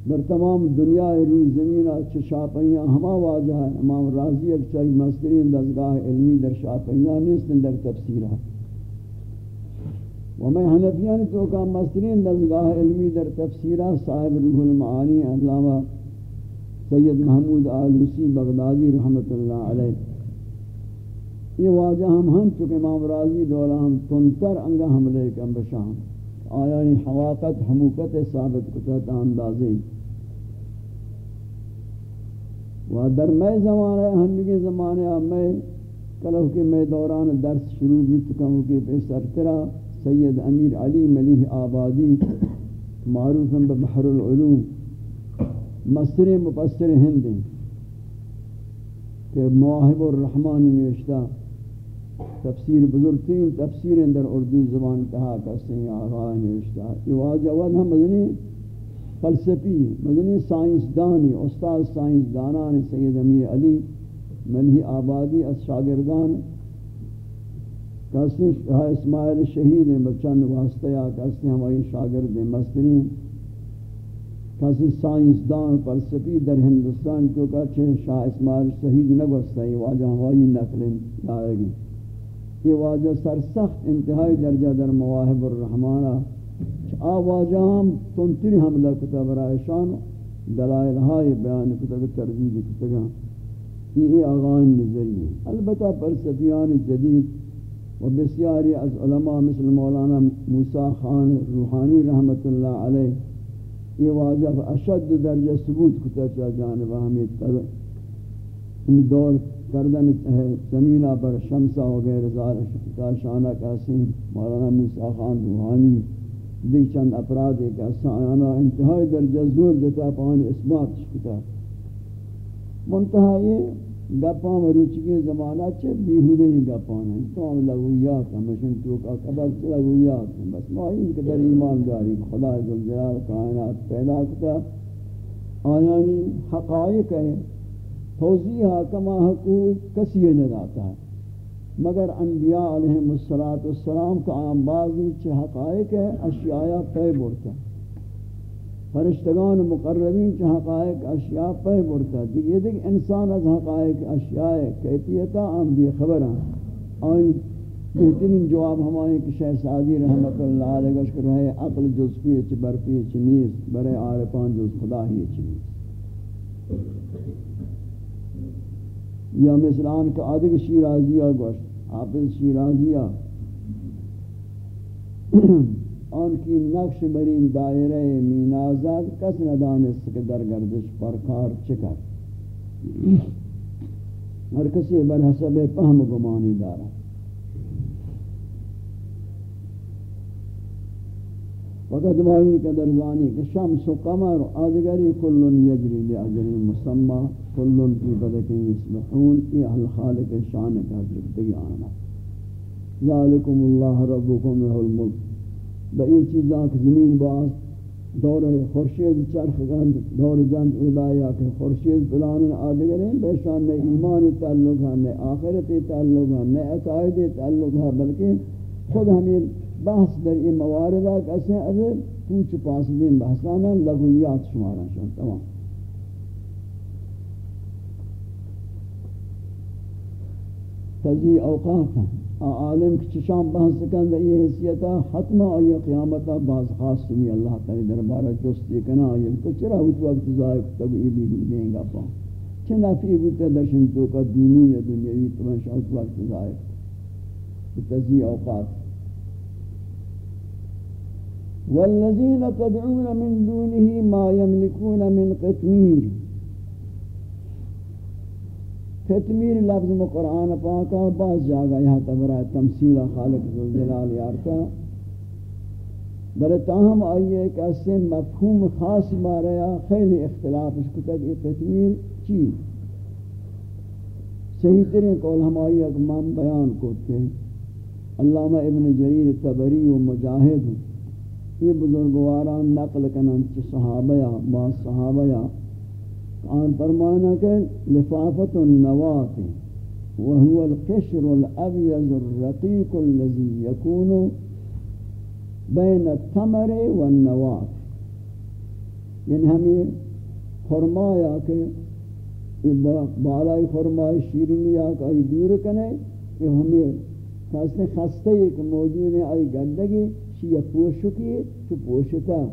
در تمام دنیا روی زمین اچھ شاپیاں، ہما واجہ ہے امام راضی ایک چاہی مسترین دزگاہ علمی در شاپیاں نیستن در تفسیرہ ومن حنفیان تو کا مسترین دزگاہ علمی در تفسیرہ صاحب روح المعانی علامہ سید محمود آلوسی بغدادی رحمت اللہ علیہ۔ یہ واجہ ہم ہم چکے امام راضی دولا ہم تنتر انگا حملے کم بشام آیا حواقت حموقت ثابت کتا اندازی. و در میں زمانے ہنگی زمانے میں کلو کہ میں دوران درس شروع بھی تکم کہ پہ سرترا سید امیر علی ملیح آبادی معروف بحر العلوم. مصر مفسر ہند کہ مواہب الرحمن نوشتہ تفسیر بزرگترین تفسیر اندر اردو زبان کہا کرتے ہیں آغا نوشتہ یہ واجہ ود ہم مدنی فلسفی، مدنی سائنس دانی استاد سائنس دانان سید امیر علی ملہی آبادی از شاگردان کہتے ہیں اسماعیل شہید ہیں بچند واسطہ یا کہتے ہیں ہماری شاگرد مسترین کسی سائنس دان فلسفی در ہندوستان تو کہتے شاہ اسماعیل شہید نگوستا ہے واجہ ہماری نقل آئے گی یہ واجہ سرسخت انتہائی درجہ در مواہب الرحمانہ آ واجہ ہم تنتری حملہ کتا برای شان دلائل ہائی بیان کتا تردید کتا یہ آغان نظری البتہ پرسفیان جدید و بسیاری از علماء مثل مولانا موسیٰ خان روحانی رحمت اللہ علیہ یہ واجہ اشد درجہ ثبوت کتا چاہ جانبہ ہمیں یعنی دور کردن زمینہ پر شمسہ وغیرہ کا شانہ کاسیم مولانا موسیٰ خان روحانی دیکھ چند افراد ایک آنا انتہائی درجہ زور جتا پانی اثبات شکتا۔ منتہا یہ گپاں مروچکی زمانہ چھے بیہودے ہی گپاں ہیں۔ تو ہم لغویات ہیں مشن تو کا قبل لغویات ہیں۔ بس ما ان کے در ایمان داری خدا جلال کائنات پیدا کتا۔ آیانی حقائق ہے توضیح کما حقوق کسی نہ داتا ہے۔ مگر انبیاء علیہ السلام کا عام بعضی چھ حقائق ہے اشیاء پہ برتا فرشتگان مقربین چھ حقائق اشیاء پہ برتا یہ دیکھ انسان از حقائق اشیاء کیفیتا عام بھی خبر ہیں۔ بہترین جواب ہمائیں کہ شیخ سعدی رحمت اللہ علیہ وشکر رہے عقل جز پیچ برپی چنیز برے عارفان جز خدا ہی چنیز یا مثلان کا عدق شیرازیہ گوشت، حافظ شیرازیہ. (clears throat) آن کی نقش برین دائرہ مینازد کس ندانست کہ در گردش پر کار چکر. (clears throat) ہر کسی بر حسب پہم گمانی دارا فقط ماہین کا درزانی کہ شمس و قمر آدگری کلن یجری لعجل مسمع کلن کی بدکن یسبحون یہ اہل خالق شان کا زندگی آنا۔ ذالکم اللہ ربکم له الملک۔ بئی چیزاں کہ زمین باز دور خورشید چرخ گند، دور جند ادایا کہ خورشید فلان آدگر ہیں، بے شان نے ایمان تعلق ہے، نہ آخرت تعلق ہے، نہ عقائد تعلق ہے، بلکہ خود ہمیں بحث در یہ مواردہ کیسے اگر پوچھ پاس دین بحثانا لغویات شمارا شان۔ تمام۔ تزی اوقات عالم کی چشام بحث کن و یہ حیثیتا حتما آئی قیامتا بعض خاص سمی اللہ تعالی دربارہ جستی کنا آئی تو چرا ہوت وقت ضائع تب ای بھی دیں گا پا. چھ نفی بودتا درشن تو کا دینی یا دنیاوی تو شاہت وقت ضائع. تزی اوقات. والذین تدعون من دونه ما يملكون من قتمیر ختمیر لفظ میں قرآن پاکا بعض جاگا یہاں تبرا تمثیل خالق ذوالجلال یارتا برتاہم آئیے کہ اس سے مفہوم خاص باریا خیلی اختلاف اس کو تک یہ ختمیر چی؟ صحیح ترین قول ہم آئیے کہ مام بیان کو تھے علامہ ابن جریر تبری و مجاہد یہ بزرگواران نقل کنن چی صحابہ بعض صحابہ آن فرمانا کہ لفافت النوات وهو القشر الابيض الرقيق الذي يكون بين التمر والنوات یعنی ہمیں خرمایا کہ بالائی خرمائی شیرینی آکا ای دور کنے کہ ہمیں خاصنے خستے ایک موجود ہے، آئی گندگی، شیعہ پوشو کی تو پوشتا۔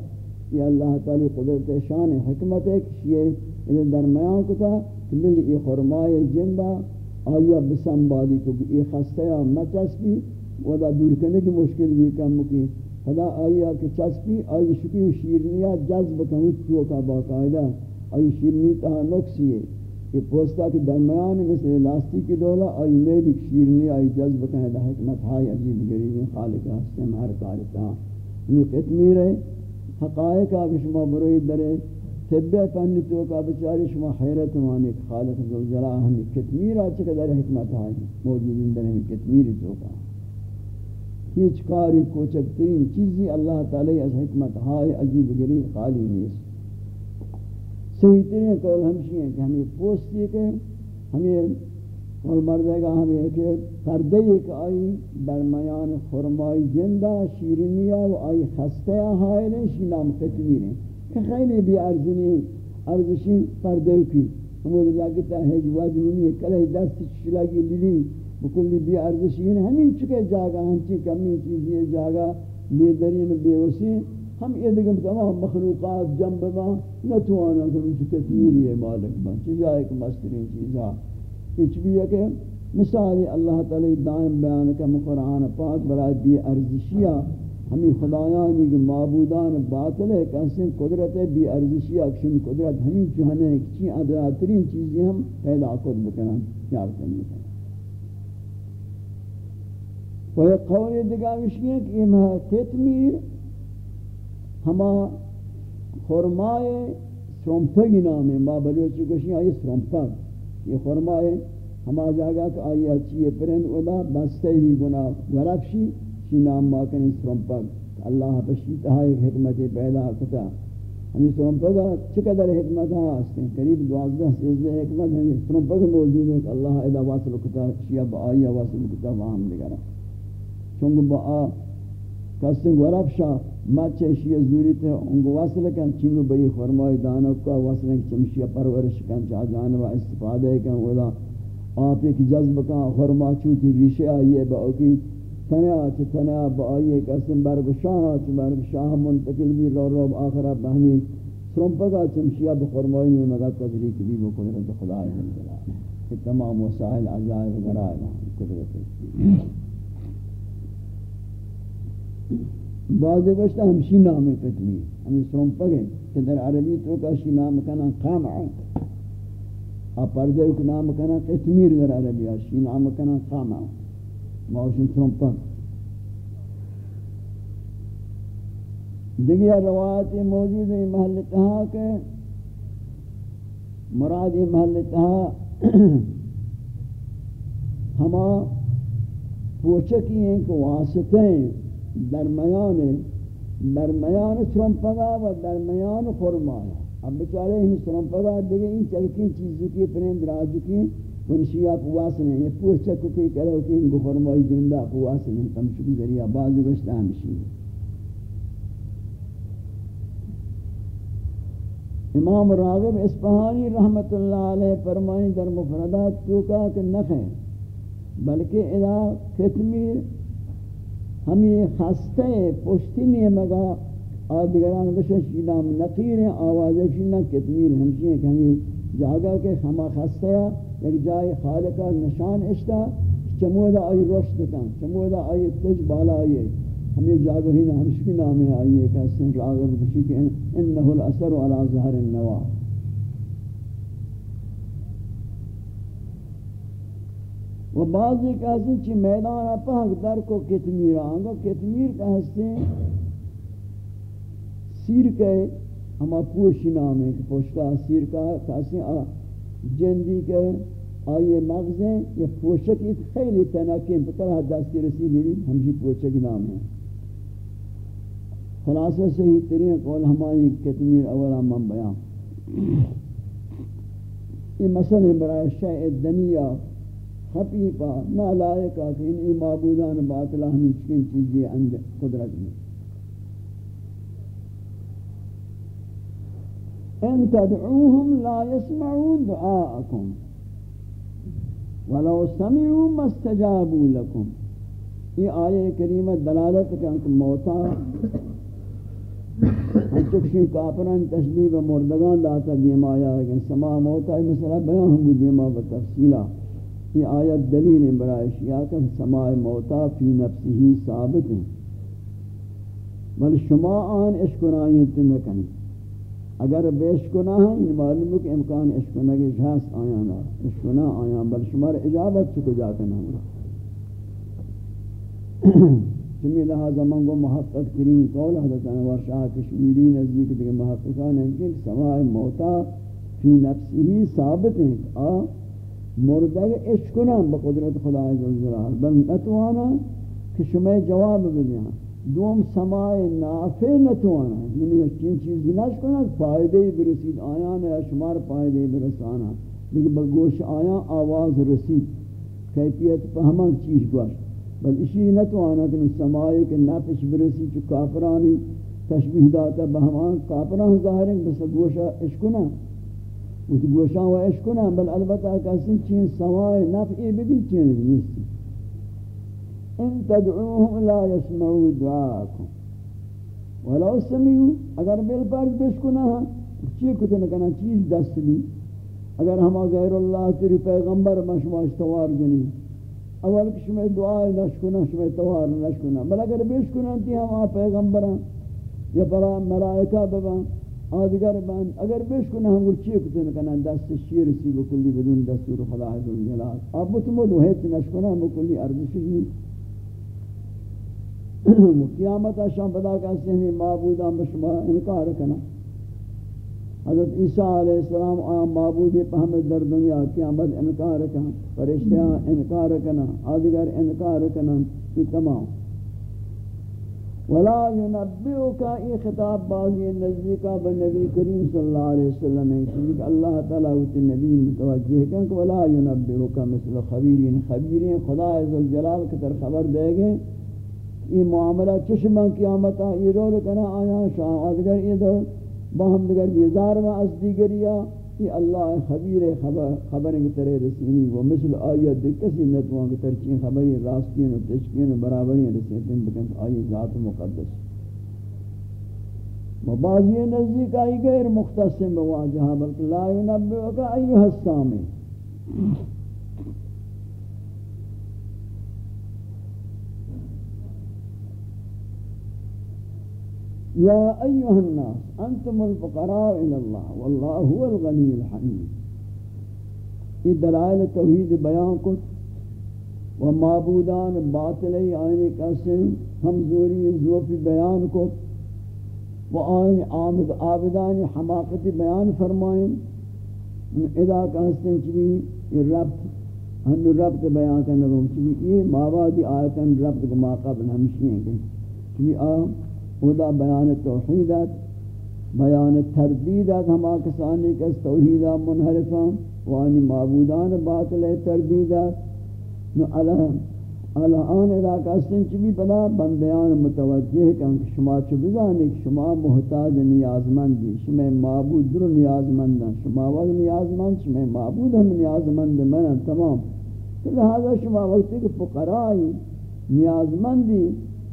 یہ اللہ تعالی قدرت شان حکمت ہے کہ ان درمیان کتا کہ مل ای خرمای جندہ آیا بسنبادی کو ای خستیا مچسپی ودا دور کرنے کی مشکل بھی کم کی خدا آیا کہ چسپی آئی شکی شیرنیا جذب کنوت تو کا باقاعدہ آئی شیرنی تہا نقصی ہے کہ پوستا کی درمیان مثل لاستی کی دولا آئی میدک شیرنی آئی جذب کنوت حکمت ہائی عجیب گریبی خالق ہستے مہر کارتا یہ قتمیر ہے حقائق آگے شما بروئی درے طبع پنی تو کا بچاری شما حیرت مانی خالق ذو جلال ہمیں کتمیر آچے قدر حکمت آئی موجود اندر ہمیں کتمیر تو کا ہیچ کاری کوچکترین چیزی اللہ تعالی از حکمت ہائی عجیب غریب خالی نہیں صحیح ترین قول ہمشی ہیں کہ ہمیں پوستی کہ ہمیں اور مردے گا ہمیں کہ پردے ایک آئی برمیان خرمائی جندہ شیرنیہ و آئی خستہ ہائی نہیں شی نام کتمیر ہیں۔ کہ خیلی بھی ارزنی ارزشی پردے کی ہمود جاگتا ہے جواز نہیں ہے کلہ دست شلگی لیلی بکلی بھی ارزشی ہیں ہمیں چکے جاگا ہنچی کمی چیزی جاگا بے درین بے وسیع ہم یہ دیکھیں تمام مخلوقات جنب ما نتوانا کہ ان کی تکمیری ہے مالک بان چیزا ایک مسترین چیزا کچھ بھی ہے کہ مثالی اللہ تعالی دائم بیان کا قرآن پاک برای بھی ارزشیہ ہمیں خدایانی کے معبودان باطل ہے کہ قدرت بھی ارزشی اکشن قدرت، ہمیں چوہنے چی ادراترین چیزیں ہم پیدا کر بکنن یار کرنے کا وہ قول دگاوشی ہے کہ ہم تتمیر ہما خرمائے سرمپگی نام ہے، ما بلوچی کشی آئی سرمپگ۔ یہ خرمائے ہما جاگا کہ آئی اچھی پرند ادا بستے ہی گناہ، ورفشی۔ چی نام ماکن سرمپک اللہ پشیت ہے، حکمت پیدا کتا ہمیں سرمپک چقدر حکمت ہاں قریب دوازدہ سیزدہ حکمت ہے. سرمپک موجود ہے کہ اللہ ادا واصل کتا شیعہ با آئیہ واصل کتا وہاں لگرا چونکہ با آ کسن غرب شاہ مچے شیعہ زوری تے انگو واصل کن چنگو بئی خرمائی دانو کا واصل کن چمشیہ پرورش کن، چاہ جانوہ استفادہ کن اولا آپ ایک جذب کا خرما چوتی ریشہ آئیے با اوکی تنیا چ تنیا با آئیے قسم برگ شاہ چ برگ شاہ منتقل بھی رو رو آخرہ بہمی. سرمپگا چمشیہ بخرمائی میں مگا تدریک بھی بقدرت خدا ہے کہ تمام وسائل عجائب غرائب قدرت بعض گوشتا ہمشی نام قتمی ہمیں سرمپگے کہ در عربی تو کا شی نام کنا قامع آ پردے کو نام کنا قتمیر در عربی شی نام کنا قامع موشن ترمپن دیگر روایت موجود ہے محل تہا کے۔ مراد محل تہا (clears throat) ہما پوچکی ہیں کہ واسطے درمیان درمیان ترمپگا و درمیان خرمایا اب بچارے ہم ترمپگا دیگے ان چلکین چیزوں کی پرند راجو کی ونشیا پواس نے یہ پوچھا کو کہ کرو کہ ان کو فرمائی زندہ پواس نے کم شکی ذریعہ بعض گشتہ ہمشی امام راغب اسپہانی رحمت اللہ علیہ فرمائیں در مفردات کیوں کہا کہ نخیں بلکہ اذا ختمیر ہمیں خستے پشتی نہیں مگا آدگران بشن شیدام نقیر ہیں آوازیں شیدام کتمیر ہمشی ہیں کہ ہمیں جاگا کہ ہما خستے ہیں یک جای خالقہ نشان اشتا چمودا آئی رشد کن چمودا آئی تج بالا آئی ہمیں جاگہی نہ ہمشکی نامے آئی ہے، کہ سن راغب کشی کہ انہو الاثر علی ظہر النوا. و بعضی کہتے ہیں چی میدان اپاک در کو کتمیر آنگا کتمیر کہتے ہیں سیر کے ہما پوشی نامے کہ پوشتا سیر کا کہتے ہیں جندی کے آئیے مغزیں یہ پوشک ایت خیلی تناکیم. پتر حد دستی رسی بھی ہمشی پوشک نام ہے خلاصہ صحیح ترین قول ہماری کتمیر اولا من بیان. یہ مسئلہ برای شیع دنیا خفیفہ نالائکہ کہ ان معبودان باطلہ ہمیں چکن چیزی اندر قدرت میں ان تدعوهم لا يسمعوا دعاءكم ولو سمعوا ما استجابوا لكم یہ آیہ کریمہ دلالت کہ انک موتا ہم چکشی کافران تشبیب مردگان داتا دیم آیا لیکن سما موتا یہ مسئلہ بیان ہم دیما بتفصیلہ یہ آیت دلیل برای شیعہ کہ سما موتا فی نفسی ثابت ہیں۔ بل شما آن اشکنائیت نکنی اگر بیش گناہ ہیں یہ معلوم ہے کہ امکان اشکنہ کی جھاس آیا نہ نا اشکنہ آیا بل شمار اجابت چکو جاتا نہ ہوا جمی لہذا منگو محقق کریم قول حضرت انوار شاہ کشمیری نزدیک دیکھ محققان ہیں کہ سماع موتا فی نفسی ہی ثابت ہیں کہ آ مردگ اشکنہ بقدرت خدا عزوجلال. بل نتوانا کہ شما جواب بدیاں دوم سماع نافع نتوانا یعنی چین چیز نش کنا فائدے برسید. آیان یا شمار فائدے برسانا لیکن بگوش آیان آواز رسید. کیفیت پہمک چیز گوش بل اسی نتوانا کہ سماعی کے نفش برسید چو کافرانی تشبیح داتا بہمان کافران ظاہر ہیں بس گوشا اشکنا اس گوشا و اشکنا بل البتہ کسی چین سماع نفعی بھی چین نیستی. إن تدعوهم لا يسمعوا دعاءكم ولو سمعوا اگر بل پر دش کو نہ چی کو نہ کنا چیز دست بھی اگر ہم غیر اللہ تیری پیغمبر مشما استوار جنی. اول کہ شمع دعا نش کو نہ شمع توار نش کو نہ بل اگر بیش کو نہ ہم پیغمبر یا بلا ملائکہ بابا آدگر بند اگر بیش کنه هم گل چیه کتن کنا دست شیر سی بکلی بدون دستور خدا حضور جلال. آب بتمو دوهیت نشکنه هم بکلی ارزشی نیست. قیامت شام پدا کہتے ہیں معبودان بشما انکار کنا حضرت عیسیٰ علیہ السلام آیا معبود پہمد در دنیا قیامت انکار کنا فرشتیاں انکار کنا آدگر انکار کنا یہ تمام. ولا ينبئك ای خطاب بازی نزدیکا بنبی کریم صلی اللہ علیہ وسلم کہ اللہ تعالی و نبی متوجہ کہ ولا ينبئك مثل خبیرین خبیرین. خدا عز الجلال کی طرف خبر دے گے یہ معاملہ چشمان قیامتا یہ رول کنا آیا، شاہ آدگر یہ دو باہم دگر بیزار و از دیگریا یہ اللہ خبیر خبر خبر کی طرح رسینی وہ مثل آیت کسی نتوان کی ترچین خبری، راستین و تشکین و برابری رسیتیں بکن آئی ذات مقدس۔ و بعضی نزدیک آئی، غیر مختصم بواجہا بلکہ لا ينبئک ایوہ السامی یا ایوہ الناس انتم الفقراء الاللہ واللہ هو الغنی الحمید یہ دلائل توحید بیان کت و معبودان باطلی آئین کسے ہمزوری زوفی بیان کت و آئین آمد آبدان حماقتی بیان فرمائیں. ادا کہستیں چلی یہ ربط ہنو ربط بیان کرنے گا چلی یہ مابادی آیتاً ربط کو ما قبل ہمشی ہیں کہ چلی آم خدا بیان توحیدت بیان تردیدت ہما کسانی کس توحیدہ منحرفاں وانی معبودان باطل تردیدت نو الان علاقہ سن چبی پدا بندیان متوجہ کہ شما چو بزانی کہ شما محتاج نیازمندی. شما معبود در نیازمندن. شما وقت نیازمند، شما معبود ہم نیازمند منن. تمام. لہذا شما وقتی کہ فقرائی نیازمندی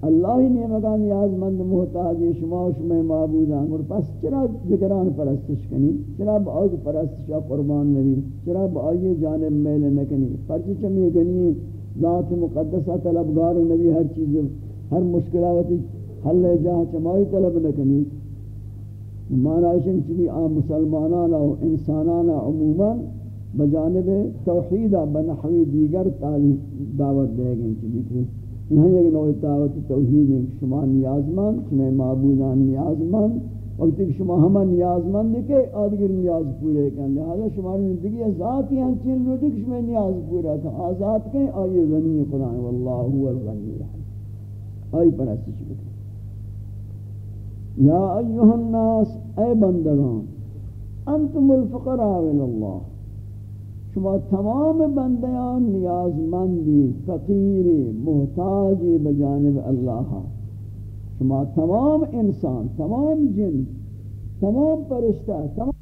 اللہ ہی نے نیاز مند محتاج شما و شما معبودان۔ اور پس چرا ذکران پرستش کنی؟ چرا با آگ پرستش قربان نبی چرا با آئی جانب میل نکنی؟ پرچی چمی گنی؟ ذات مقدسہ طلبگار نبی ہر چیز ہر مشکلاتی حل جاہ چمائی طلب نکنی؟ مانا اشن چلی آم مسلمانانا و انسانانا عموما بجانب توحیدہ بنحوی دیگر تعلیم دعوت دے گئے چلی یہاں ایک نوع دعوت توحید ہے شما نیازمند، شما معبودان نیازمند، وقتی کہ شما ہمہ نیازمند کہ آدگر نیاز پورے کن. لہذا شما زندگی ذاتی ہیں چین لوٹی کہ شما نیاز پورا کن. آزاد کن. آئی غنی خدا ہے واللہ هو الغنی رحم آئی پر ایسی شکر یا ایوہ الناس اے بندگان، انتم الفقراء الاللہ شما تمام بندیان نیازمندی، فقیری، محتاجی بجانب اللہ شما تمام انسان، تمام جن، تمام پرشتہ تمام